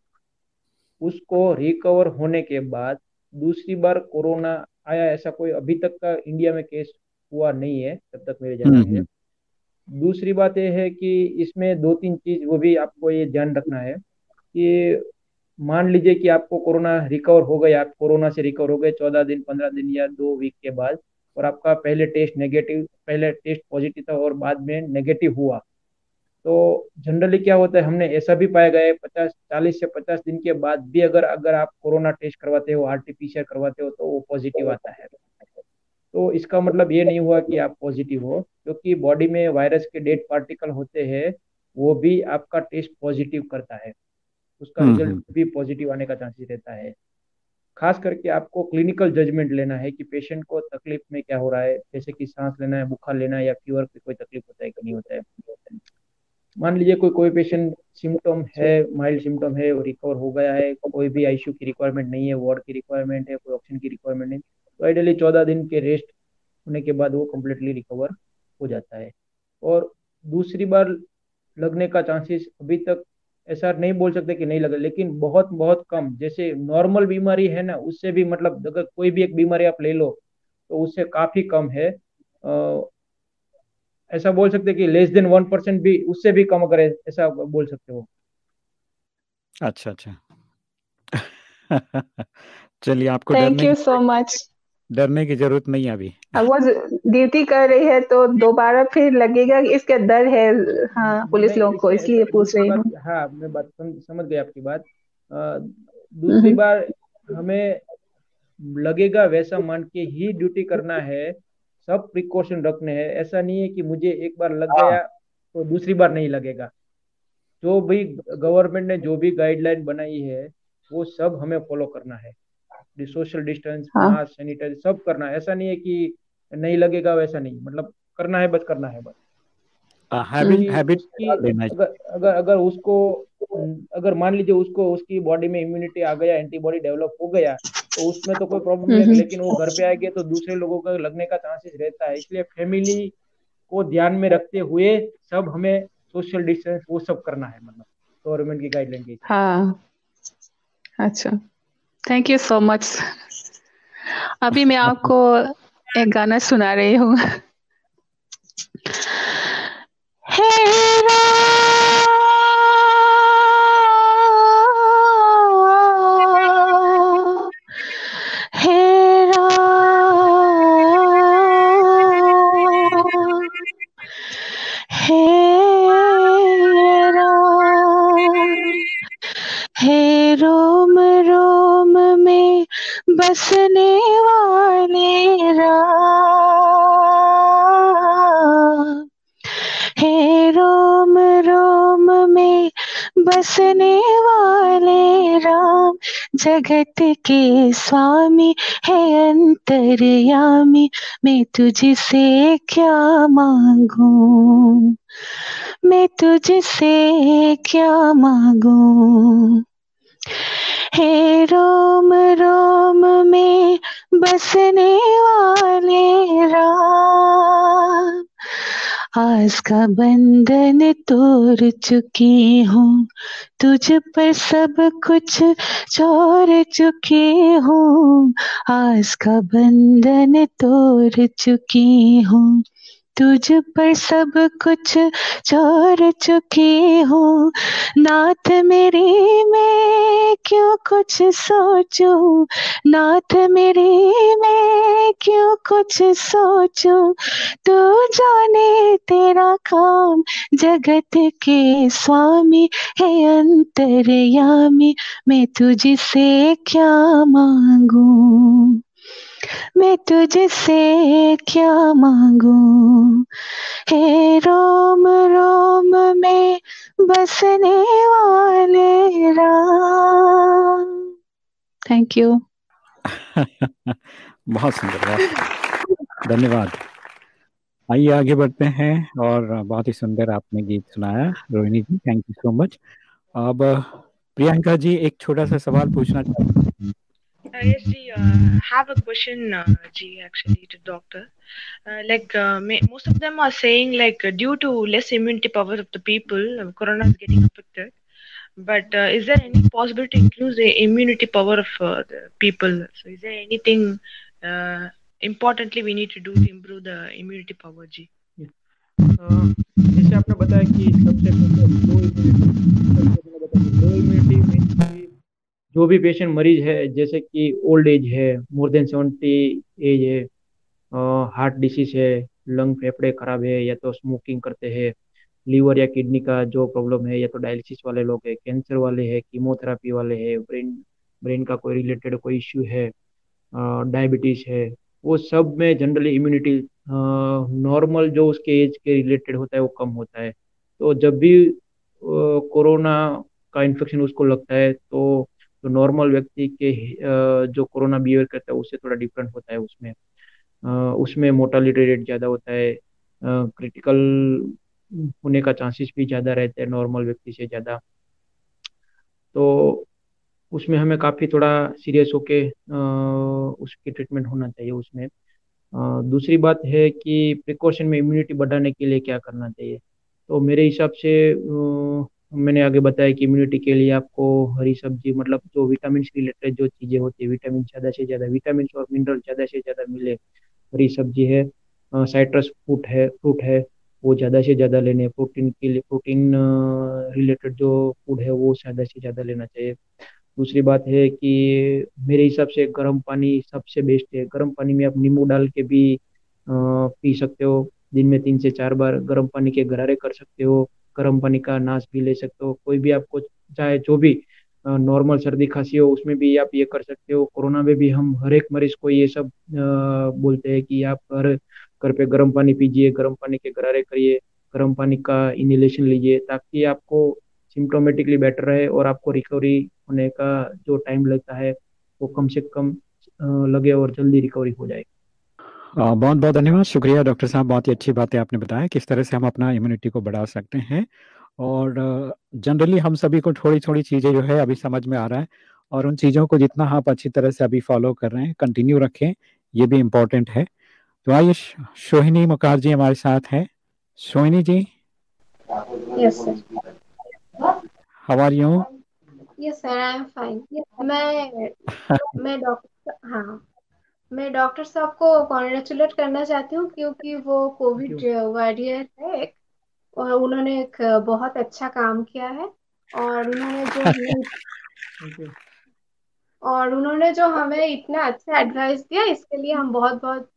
उसको रिकवर होने के बाद दूसरी बार कोरोना आया ऐसा कोई अभी तक का इंडिया में केस हुआ नहीं है तब तक मेरे जानने में हम्म। दूसरी बात यह है कि इसमें दो तीन चीज़ वो भी आपको ये ध्यान रखना है कि मान लीजिए कि आपको कोरोना रिकवर हो गया, आप कोरोना से रिकवर हो गए, चौदह दिन, पंद्रह दिन या दो वीक के बाद और आपका पहले टेस्ट नेगेटिव पहले टेस्ट पॉजिटिव था और बाद में नेगेटिव हुआ। तो जनरली क्या होता है, हमने ऐसा भी पाया गया है, पचास, चालीस से पचास दिन के बाद भी अगर अगर आप कोरोना टेस्ट करवाते हो आर करवाते हो तो वो पॉजिटिव आता है। तो इसका मतलब ये नहीं हुआ कि आप पॉजिटिव हो, क्योंकि बॉडी में वायरस के डेड पार्टिकल होते हैं, वो भी आपका टेस्ट पॉजिटिव करता है। उसका रिज़ल्ट हम्म, हम्म। भी पॉजिटिव आने का चांसेस रहता है। खास करके आपको क्लिनिकल जजमेंट लेना है कि पेशेंट को तकलीफ़ में क्या हो रहा है। जैसे कि सांस लेना है बुखार लेना है या फीवर की कोई तकलीफ़ होता है कि नहीं होता है। मान लीजिए कोई कोई पेशेंट सिम्टम है माइल्ड सिम्टम है रिकवर हो गया है कोई भी आईसीयू की रिक्वायरमेंट नहीं है वार्ड की रिक्वायरमेंट है कोई ऑक्सीजन की रिक्वायरमेंट नहीं तो आइडियली चौदह दिन के रेस्ट होने के बाद वो कम्प्लीटली रिकवर हो जाता है। और दूसरी बार लगने का चांसेस अभी तक ऐसा नहीं बोल सकते कि नहीं लगा लेकिन बहुत बहुत कम। जैसे नॉर्मल बीमारी है ना उससे भी मतलब अगर कोई भी एक बीमारी आप ले लो तो उससे काफ़ी कम है। ऐसा बोल सकते कि लेस देन वन परसेंट भी उससे भी कम अगर ऐसा बोल सकते हो। अच्छा अच्छा। चलिए आपको थैंक यू सो मच डरने की ज़रूरत नहीं अभी। अब वो ड्यूटी कर रही है तो दोबारा फिर लगेगा इसका डर है। हाँ पुलिस लोगों को इसलिए पूछ रही हूँ। हाँ मैं बात समझ गई आपकी बात। दूसरी हम्म। बार हमें लगेगा वैसा मान के ही ड्यूटी करना है सब प्रिकॉशन रखने हैं। ऐसा नहीं है कि मुझे एक बार लग हाँ। गया तो दूसरी बार नहीं लगेगा। जो भी गवर्नमेंट ने जो भी गाइडलाइन बनाई है वो सब हमें फॉलो करना है। सोशल डिस्टेंस मास्क सैनिटाइज सब करना है। ऐसा नहीं है कि नहीं लगेगा वैसा नहीं। मतलब करना है बस करना है बस। हैबिट हैबिट अगर अगर अगर उसको अगर मान लीजिए उसको उसकी बॉडी में इम्यूनिटी आ गया एंटीबॉडी डेवलप हो गया तो उसमें तो कोई प्रॉब्लम नहीं है। लेकिन वो घर पे आएँगे तो दूसरे लोगों का लगने का चांसेस रहता है। इसलिए फैमिली को ध्यान में रखते हुए सब हमें सोशल डिस्टेंस वो सब करना है मतलब गवर्नमेंट की गाइडलाइन की हाँ। अच्छा। थैंक यू सो मच अभी मैं आपको एक गाना सुना रही हूँ। जगत के स्वामी है अंतर्यामी। मैं तुझसे क्या मांगू? मैं तुझसे क्या मांगू? हे रोम रोम में बसने वाले राम। आस का बंधन तोड़ चुकी हूँ। तुझ पर सब कुछ छोड़ चुकी हूँ। आज का बंधन तोड़ चुकी हूँ। तुझ पर सब कुछ छोड़ चुकी हूँ। नाथ मेरी, मैं क्यों कुछ सोचूं? नाथ मेरी, मैं क्यों कुछ सोचूं? तू जाने तेरा काम, जगत के स्वामी है अंतर्यामी। मैं तुझसे क्या मांगू? मैं तुझसे क्या मांगू? हे रोम रोम में बसने वाले राम। थैंक यू बहुत सुंदर धन्यवाद। आइए, आगे बढ़ते हैं और बहुत ही सुंदर आपने गीत सुनाया, Rohini ji thank you so much अब प्रियंका जी, एक छोटा सा सवाल पूछना चाहती हूँ। Uh, yes, Ji, uh, have a question, uh, Ji, actually, to doctor. Uh, like, uh, may, most of them are saying, like, uh, due to less immunity power of the people, uh, corona is getting affected. But uh, is there any possibility to increase the immunity power of uh, the people? So, is there anything uh, importantly we need to do to improve the immunity power, Ji? अ, जैसे आपने बताया कि सबसे पहले low immunity low immunity means कि जो भी patient मरीज़ है, जैसे कि ओल्ड एज है मोर देन सेवेंटी एज है हार्ट डिसीज है लंग फेफड़े खराब है, या तो स्मोकिंग करते हैं लीवर या किडनी का जो प्रॉब्लम है, या तो डायलिसिस वाले लोग है कैंसर वाले है कीमोथेरापी वाले है ब्रेन ब्रेन का कोई रिलेटेड कोई इश्यू है डायबिटीज़ है, वो सब में जनरली इम्यूनिटी नॉर्मल जो उसके एज के रिलेटेड होता है, वो कम होता है। तो जब भी कोरोना का इन्फेक्शन उसको लगता है तो तो नॉर्मल व्यक्ति के जो कोरोना बिहेवियर करता है, उससे थोड़ा डिफरेंट होता है उसमें। उसमें मोर्टालिटी रेट ज़्यादा होता है। क्रिटिकल होने का चांसेस भी ज़्यादा रहते हैं नॉर्मल व्यक्ति से ज़्यादा। तो उसमें हमें काफ़ी थोड़ा सीरियस होके उसकी ट्रीटमेंट होना चाहिए उसमें। दूसरी बात है कि प्रिकॉशन में इम्यूनिटी बढ़ाने के लिए क्या करना चाहिए? तो मेरे हिसाब से मैंने आगे बताया कि इम्यूनिटी के लिए आपको हरी सब्ज़ी मतलब जो विटामिन रिलेटेड जो चीज़ें होती है विटामिन ज़्यादा से ज़्यादा विटामिन और मिनरल ज़्यादा से ज़्यादा मिले, हरी सब्ज़ी है साइट्रस फ्रूट है फ्रूट है, वो ज़्यादा से ज़्यादा लेने प्रोटीन के लिए प्रोटीन रिलेटेड जो फ़ूड है, वो ज़्यादा से ज़्यादा लेना चाहिए। दूसरी बात है कि मेरे हिसाब से गर्म पानी सबसे बेस्ट है। गर्म पानी में आप नींबू डाल के भी पी सकते हो, दिन में तीन से चार बार गर्म पानी के गरारे कर सकते हो। गर्म पानी का नाश भी ले सकते हो। कोई भी आपको चाहे जो भी नॉर्मल सर्दी खांसी हो, उसमें भी आप ये कर सकते हो। कोरोना में भी हम हर एक मरीज़ को ये सब बोलते हैं कि आप घर घर पे गर्म पानी पीजिए, गर्म पानी के गरारे करिए, गर्म पानी का इनहेलेशन लीजिए ताकि आपको सिम्टोमेटिकली बेटर रहे और आपको रिकवरी होने का जो टाइम लगता है, वो कम से कम लगे और जल्दी रिकवरी हो जाए। बहुत बहुत धन्यवाद। शुक्रिया डॉक्टर साहब बहुत ही अच्छी बातें आपने बताया किस तरह से हम अपना इम्यूनिटी को बढ़ा सकते हैं। और जनरली हम सभी को थोड़ी थोड़ी चीज़ें जो है अभी समझ में आ रहा है और उन चीज़ों को जितना आप अच्छी तरह से अभी फॉलो कर रहे हैं कंटिन्यू रखें ये भी इम्पोर्टेंट है। तो आइए सोहिनी मुखार्जी हमारे साथ हैं। Sohini ji? Yes sir you yes sir I am fine मैं मैं डॉक्टर हाँ। मैं डॉक्टर साहब को कॉन्ग्रेचुलेट करना चाहती हूँ क्योंकि वो कोविड वॉरियर है एक और उन्होंने एक बहुत अच्छा काम किया है और उन्होंने जो हमें और उन्होंने जो हमें इतना अच्छा एडवाइस दिया इसके लिए हम बहुत बहुत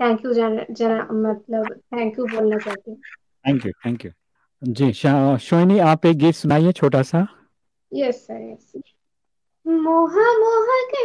थैंक यू जन, जन मतलब थैंक यू बोलना चाहते हैं। थैंक यू थैंक यू जी शोनी आप एक गीत सुनाइए छोटा सा। यस सर यस मोह मोह के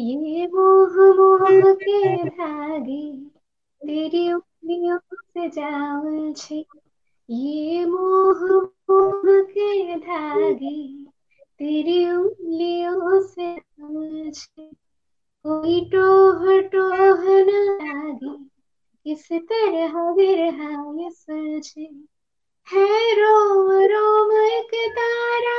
ये मोह मोह के धागे, तेरी उंगलियों से जावल छे ये मोह मोह के धागे, तेरी उंगलियों से जावल छे कोई टोह टोह न लागे, किस तरह गिरहाय सुलझे है रोम रोम एक तारा।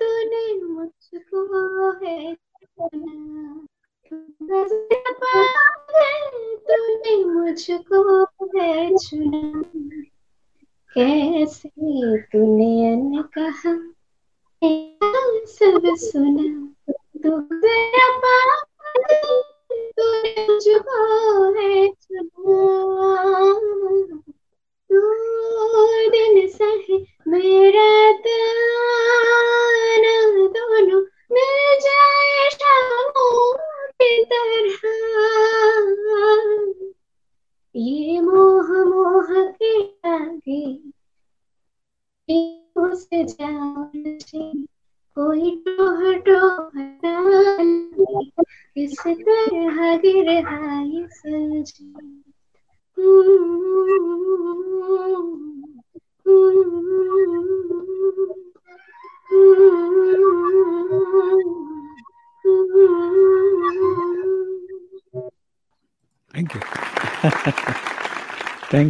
तूने मुझको है तूने मुझको है चुना कैसे तूने अन कहा सब सुना। तू गजरा पागल तूने मुझको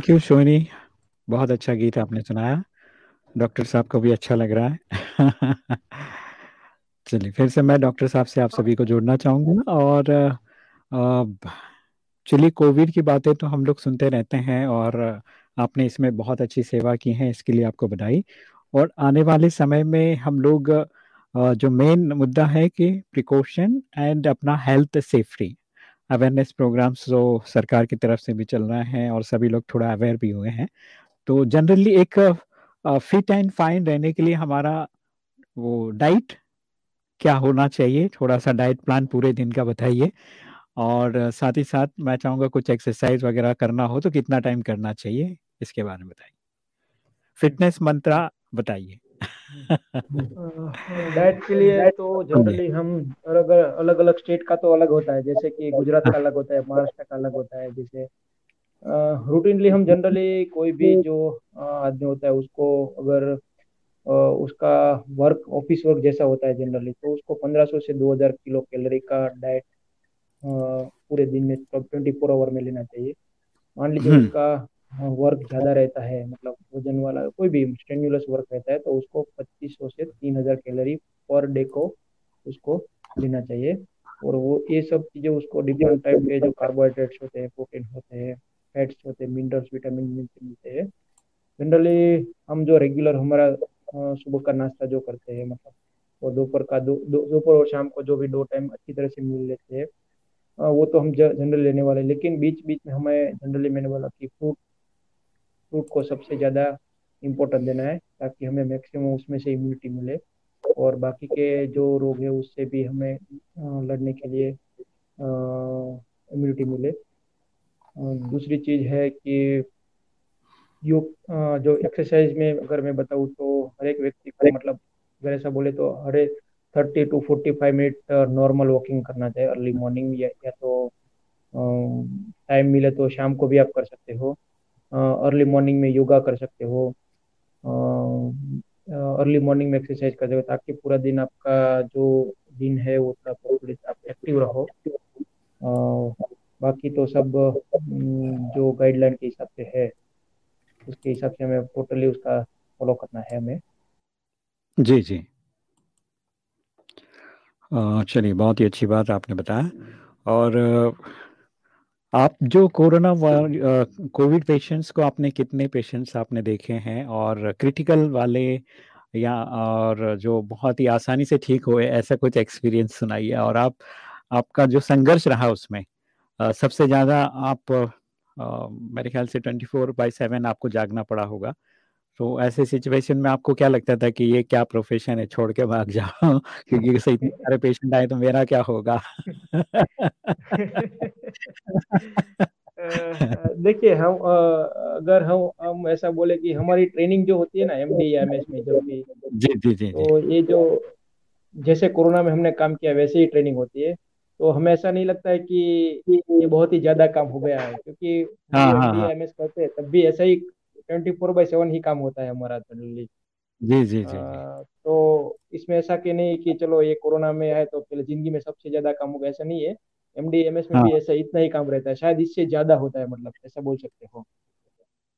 यू शोनी बहुत अच्छा गीत आपने सुनाया। डॉक्टर साहब को भी अच्छा लग रहा है। चलिए, फिर से मैं डॉक्टर साहब से आप सभी को जोड़ना चाहूँगा और चलिए, कोविड की बातें तो हम लोग सुनते रहते हैं और आपने इसमें बहुत अच्छी सेवा की है, इसके लिए आपको बधाई। और आने वाले समय में हम लोग जो मेन मुद्दा है कि प्रिकॉशन एंड अपना हेल्थ सेफ्टी अवेयरनेस प्रोग्राम्स जो सरकार की तरफ़ से भी चल रहे हैं और सभी लोग थोड़ा अवेयर भी हुए हैं। तो जनरली एक फिट एंड फाइन रहने के लिए हमारा वो डाइट क्या होना चाहिए? थोड़ा सा डाइट प्लान पूरे दिन का बताइए। और साथ ही साथ मैं चाहूँगा कुछ एक्सरसाइज वगैरह करना हो तो कितना टाइम करना चाहिए? इसके बारे में बताइए। फिटनेस मंत्रा बताइए। डाइट के लिए तो जनरली हम अलग अलग अलग स्टेट का तो अलग होता है जैसे कि गुजरात का अलग होता है महाराष्ट्र का अलग होता है जैसे रूटीनली हम जनरली कोई भी जो आदमी होता है उसको अगर उसका वर्क ऑफ़िस वर्क जैसा होता है जनरली तो उसको 1500 से 2000 किलो कैलोरी का डाइट पूरे दिन में ट्वेंटी फोर आवर में लेना चाहिए। मान लीजिए उसका वर्क ज़्यादा रहता है मतलब वज़न वाला कोई भी स्टेन्यूलस वर्क रहता है तो उसको 2500 से 3000 कैलोरी पर डे को उसको लेना चाहिए। और वो ये सब चीज़ें उसको डिफरेंट टाइप के जो कार्बोहाइड्रेट्स होते हैं प्रोटीन होते हैं फैट्स होते हैं मिनरल्स विटामिन मिलते हैं। जनरली हम जो रेगुलर हमारा सुबह का नाश्ता जो करते हैं मतलब और दोपहर का दो दोपहर और शाम को जो भी दो टाइम अच्छी तरह से मिल लेते हैं वो तो हम जनरली लेने वाले लेकिन बीच बीच में हमें जनरली मैंने बोला कि फ्रूट फ्रूट को सबसे ज़्यादा इम्पोर्टेंस देना है ताकि हमें मैक्सिमम उसमें से इम्यूनिटी मिले। और बाकी के जो रोग है उससे भी हमें लड़ने के लिए इम्यूनिटी मिले। दूसरी चीज़ है कि योग जो एक्सरसाइज में अगर मैं बताऊँ तो हर एक व्यक्ति को मतलब अगर ऐसा बोले तो हर एक thirty two forty five minute normal walking करना चाहिए अर्ली मॉर्निंग या, या तो टाइम मिले तो शाम को भी आप कर सकते हो। अर्ली मॉर्निंग में योगा कर सकते हो। अर्ली मॉर्निंग में एक्सरसाइज कर सकते हो ताकि पूरा दिन आपका जो दिन है वो थोड़ा आप एक्टिव रहो। बाकी तो सब जो गाइडलाइन के हिसाब से है, उसके हिसाब से हमें टोटली उसका फॉलो करना है हमें। जी जी। चलिए, बहुत ही अच्छी बात आपने बताया। और आप जो कोरोना कोविड पेशेंट्स को आपने, कितने पेशेंट्स आपने देखे हैं और क्रिटिकल वाले या, और जो बहुत ही आसानी से ठीक हुए ऐसा कुछ एक्सपीरियंस सुनाइए और आप, आपका जो संघर्ष रहा उसमें सबसे ज़्यादा आप मेरे ख्याल से ट्वेंटी फोर बाई सेवन आपको जागना पड़ा होगा। तो ऐसे सिचुएशन में आपको क्या लगता था कि ये क्या प्रोफेशन है छोड़ के भाग जाओ? क्योंकि सही इतने सारे पेशेंट आए तो मेरा क्या होगा? देखिए हम अगर हम हम ऐसा बोले कि हमारी ट्रेनिंग जो होती है ना एम डी एम एस में जो भी जी जी जी तो ये जो जैसे कोरोना में हमने काम किया वैसे ही ट्रेनिंग होती है। तो हमें ऐसा नहीं लगता है कि ये बहुत ही ज़्यादा काम हो गया है क्योंकि हाँ, हाँ, हाँ. एम एस करते हैं तब भी ऐसा ही ट्वेंटी फोर बाई सेवन ही काम होता है हमारा जनरली। जी जी जी तो इसमें ऐसा कि नहीं कि चलो ये कोरोना में है तो पहले ज़िंदगी में सबसे ज़्यादा काम होगा ऐसा नहीं है। एम डी एम एस में भी ऐसा इतना ही काम रहता है शायद इससे ज़्यादा होता है मतलब ऐसा बोल सकते हो।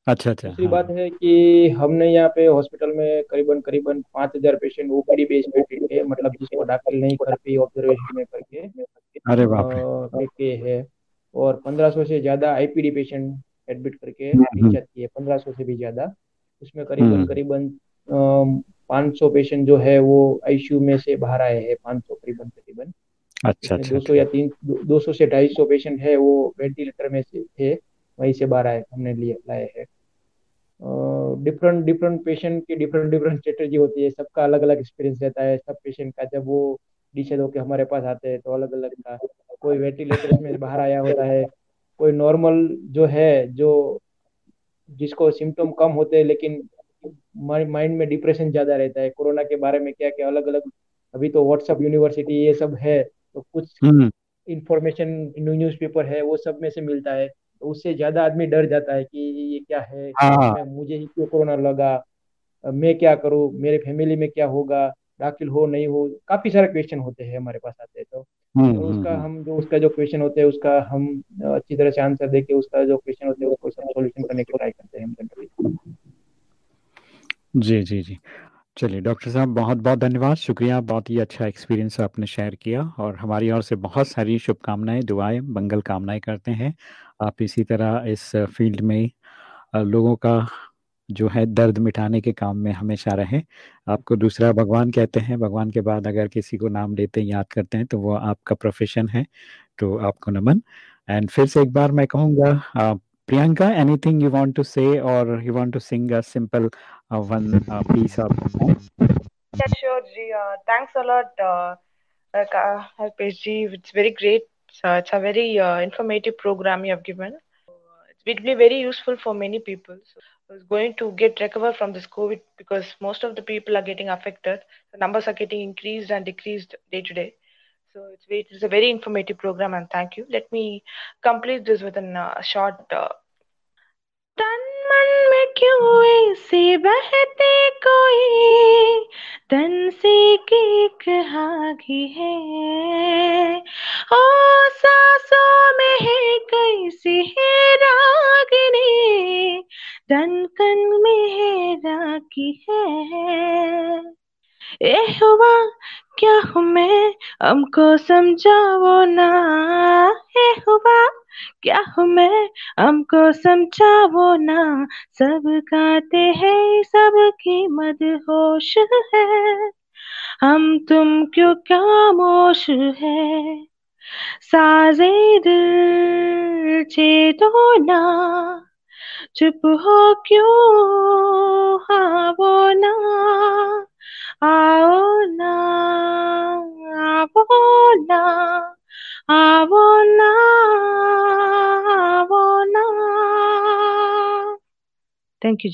अच्छा अच्छा दूसरी हाँ। बात है कि हमने यहाँ पे हॉस्पिटल में करीबन करीबन पाँच हज़ार पेशेंट ओपीडी बेस पे ट्रीट किए मतलब जिसको दाखिल नहीं कर पाई ऑब्जर्वेशन में करके। अरे बाप रे। है। और पंद्रह सौ से ज़्यादा आईपीडी पेशेंट एडमिट करके डिस्चार्ज किए पंद्रह सौ से भी ज़्यादा। उसमें करीबन हम्म। करीबन पाँच सौ पेशेंट जो है वो आईसीयू में से बाहर आए हैं पाँच सौ करीबन करीबन। अच्छा अच्छा दो सौ या तीन दो सौ से ढाई सौ पेशेंट है वो वेंटिलेटर में से थे वहीं से बाहर आए हमने लिए लाए हैं। डिफरेंट डिफरेंट पेशेंट की डिफरेंट डिफरेंट स्ट्रेटेजी होती है सबका अलग अलग एक्सपीरियंस रहता है सब पेशेंट का जब वो डिशेज होकर हमारे पास आते हैं तो अलग अलग का। कोई वेंटिलेटर में बाहर आया होता है कोई नॉर्मल जो है जो जिसको सिम्टम कम होते हैं लेकिन माइंड में डिप्रेशन ज़्यादा रहता है। कोरोना के बारे में क्या क्या अलग अलग अभी तो व्हाट्सअप यूनिवर्सिटी ये सब है तो कुछ इंफॉर्मेशन न्यूज़ पेपर है वो सब में से मिलता है। तो उससे ज़्यादा आदमी डर जाता है कि ये क्या है हाँ। मुझे ही क्यों कोरोना लगा? मैं क्या करूँ? मेरे फैमिली में क्या होगा? दाखिल हो नहीं हो काफ़ी सारे क्वेश्चन होते हैं हमारे पास आते हैं तो, हम्म, तो उसका हम्म, हम जो उसका जो क्वेश्चन होते हैं उसका हम अच्छी तरह से आंसर देके उसका जो क्वेश्चन होते हैं उसको सोल्यूशन करने की ट्राई करते हैं जी जी जी। चलिए डॉक्टर साहब बहुत बहुत धन्यवाद। शुक्रिया बहुत ही अच्छा एक्सपीरियंस आपने शेयर किया और हमारी ओर से बहुत सारी शुभकामनाएँ दुआएँ मंगल कामनाएँ करते हैं। आप इसी तरह इस फ़ील्ड में लोगों का जो है दर्द मिटाने के काम में हमेशा रहें आपको दूसरा भगवान कहते हैं भगवान के बाद अगर किसी को नाम लेते हैं याद करते हैं तो वो आपका प्रोफेशन है तो आपको नमन एंड फिर से एक बार मैं कहूँगा Priyanka anything you want to say और you want to sing a simple one piece of Yeah, sure, Ji. Uh, thanks a lot, uh, uh, Alpesh Ji. It's very great. Uh, it's a very uh, informative program you have given. It will be very useful for many people. So, is going to get recover from this COVID because most of the people are getting affected. The numbers are getting increased and decreased day to day. So it's it's a very informative program and thank you. Let me complete this with a uh, short. Uh, तन मन में क्यों ऐसे बहते कोई? तन से की कहागी है। ओ, सांसों में है कैसी है रागिनी? तन कन में है राखी है। ए हुआ क्या हूँ मैं हमको समझाओ ना? ए हुआ, क्या हूँ मैं हमको समझाओ ना? सब गाते हैं सबकी मदहोश है। हम तुम क्यों क्या मोश है? साजे दिल चेतो ना। चुप हो क्यों? ना आओ ना। आओ ना आओ ना आओ ना thank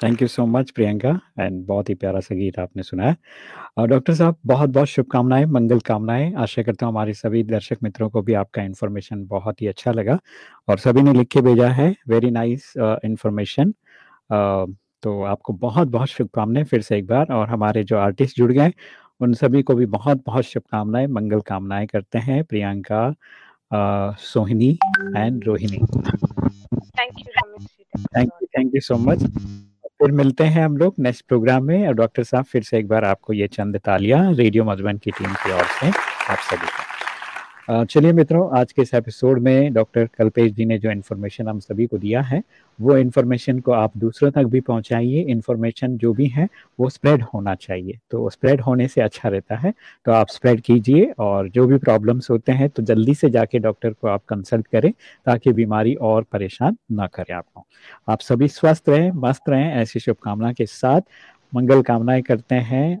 thank you so much Priyanka and बहुत ही प्यारा सा गीत आपने सुनाया और डॉक्टर साहब बहुत बहुत शुभकामनाएँ मंगल कामनाएँ। आशा करता हूँ हमारे सभी दर्शक मित्रों को भी आपका इन्फॉर्मेशन बहुत ही अच्छा लगा। और सभी ने लिख के भेजा है वेरी नाइस इन्फॉर्मेशन तो आपको बहुत बहुत शुभकामनाएँ फिर से एक बार। और हमारे जो आर्टिस्ट जुड़ गए उन सभी को भी बहुत बहुत शुभकामनाएँ मंगल कामनाएँ करते हैं Priyanka Sohini and Rohini. Thank you thank you thank you so much फिर मिलते हैं हम लोग नेक्स्ट प्रोग्राम में। और डॉक्टर साहब, फिर से एक बार आपको ये चंद तालियाँ रेडियो मधुबन की टीम की ओर से आप सभी चलिए मित्रों, आज के इस एपिसोड में डॉक्टर कल्पेश जी ने जो इन्फॉर्मेशन हम सभी को दिया है, वो इन्फॉर्मेशन को आप दूसरों तक भी पहुंचाइए। इन्फॉर्मेशन जो भी है, वो स्प्रेड होना चाहिए। तो स्प्रेड होने से अच्छा रहता है। तो आप स्प्रेड कीजिए और जो भी प्रॉब्लम्स होते हैं तो जल्दी से जाके डॉक्टर को आप कंसल्ट करें, ताकि बीमारी और परेशान ना करे आपको। आप सभी स्वस्थ रहें, मस्त रहें, ऐसी शुभकामना के साथ। मंगल कामनाएँ करते हैं।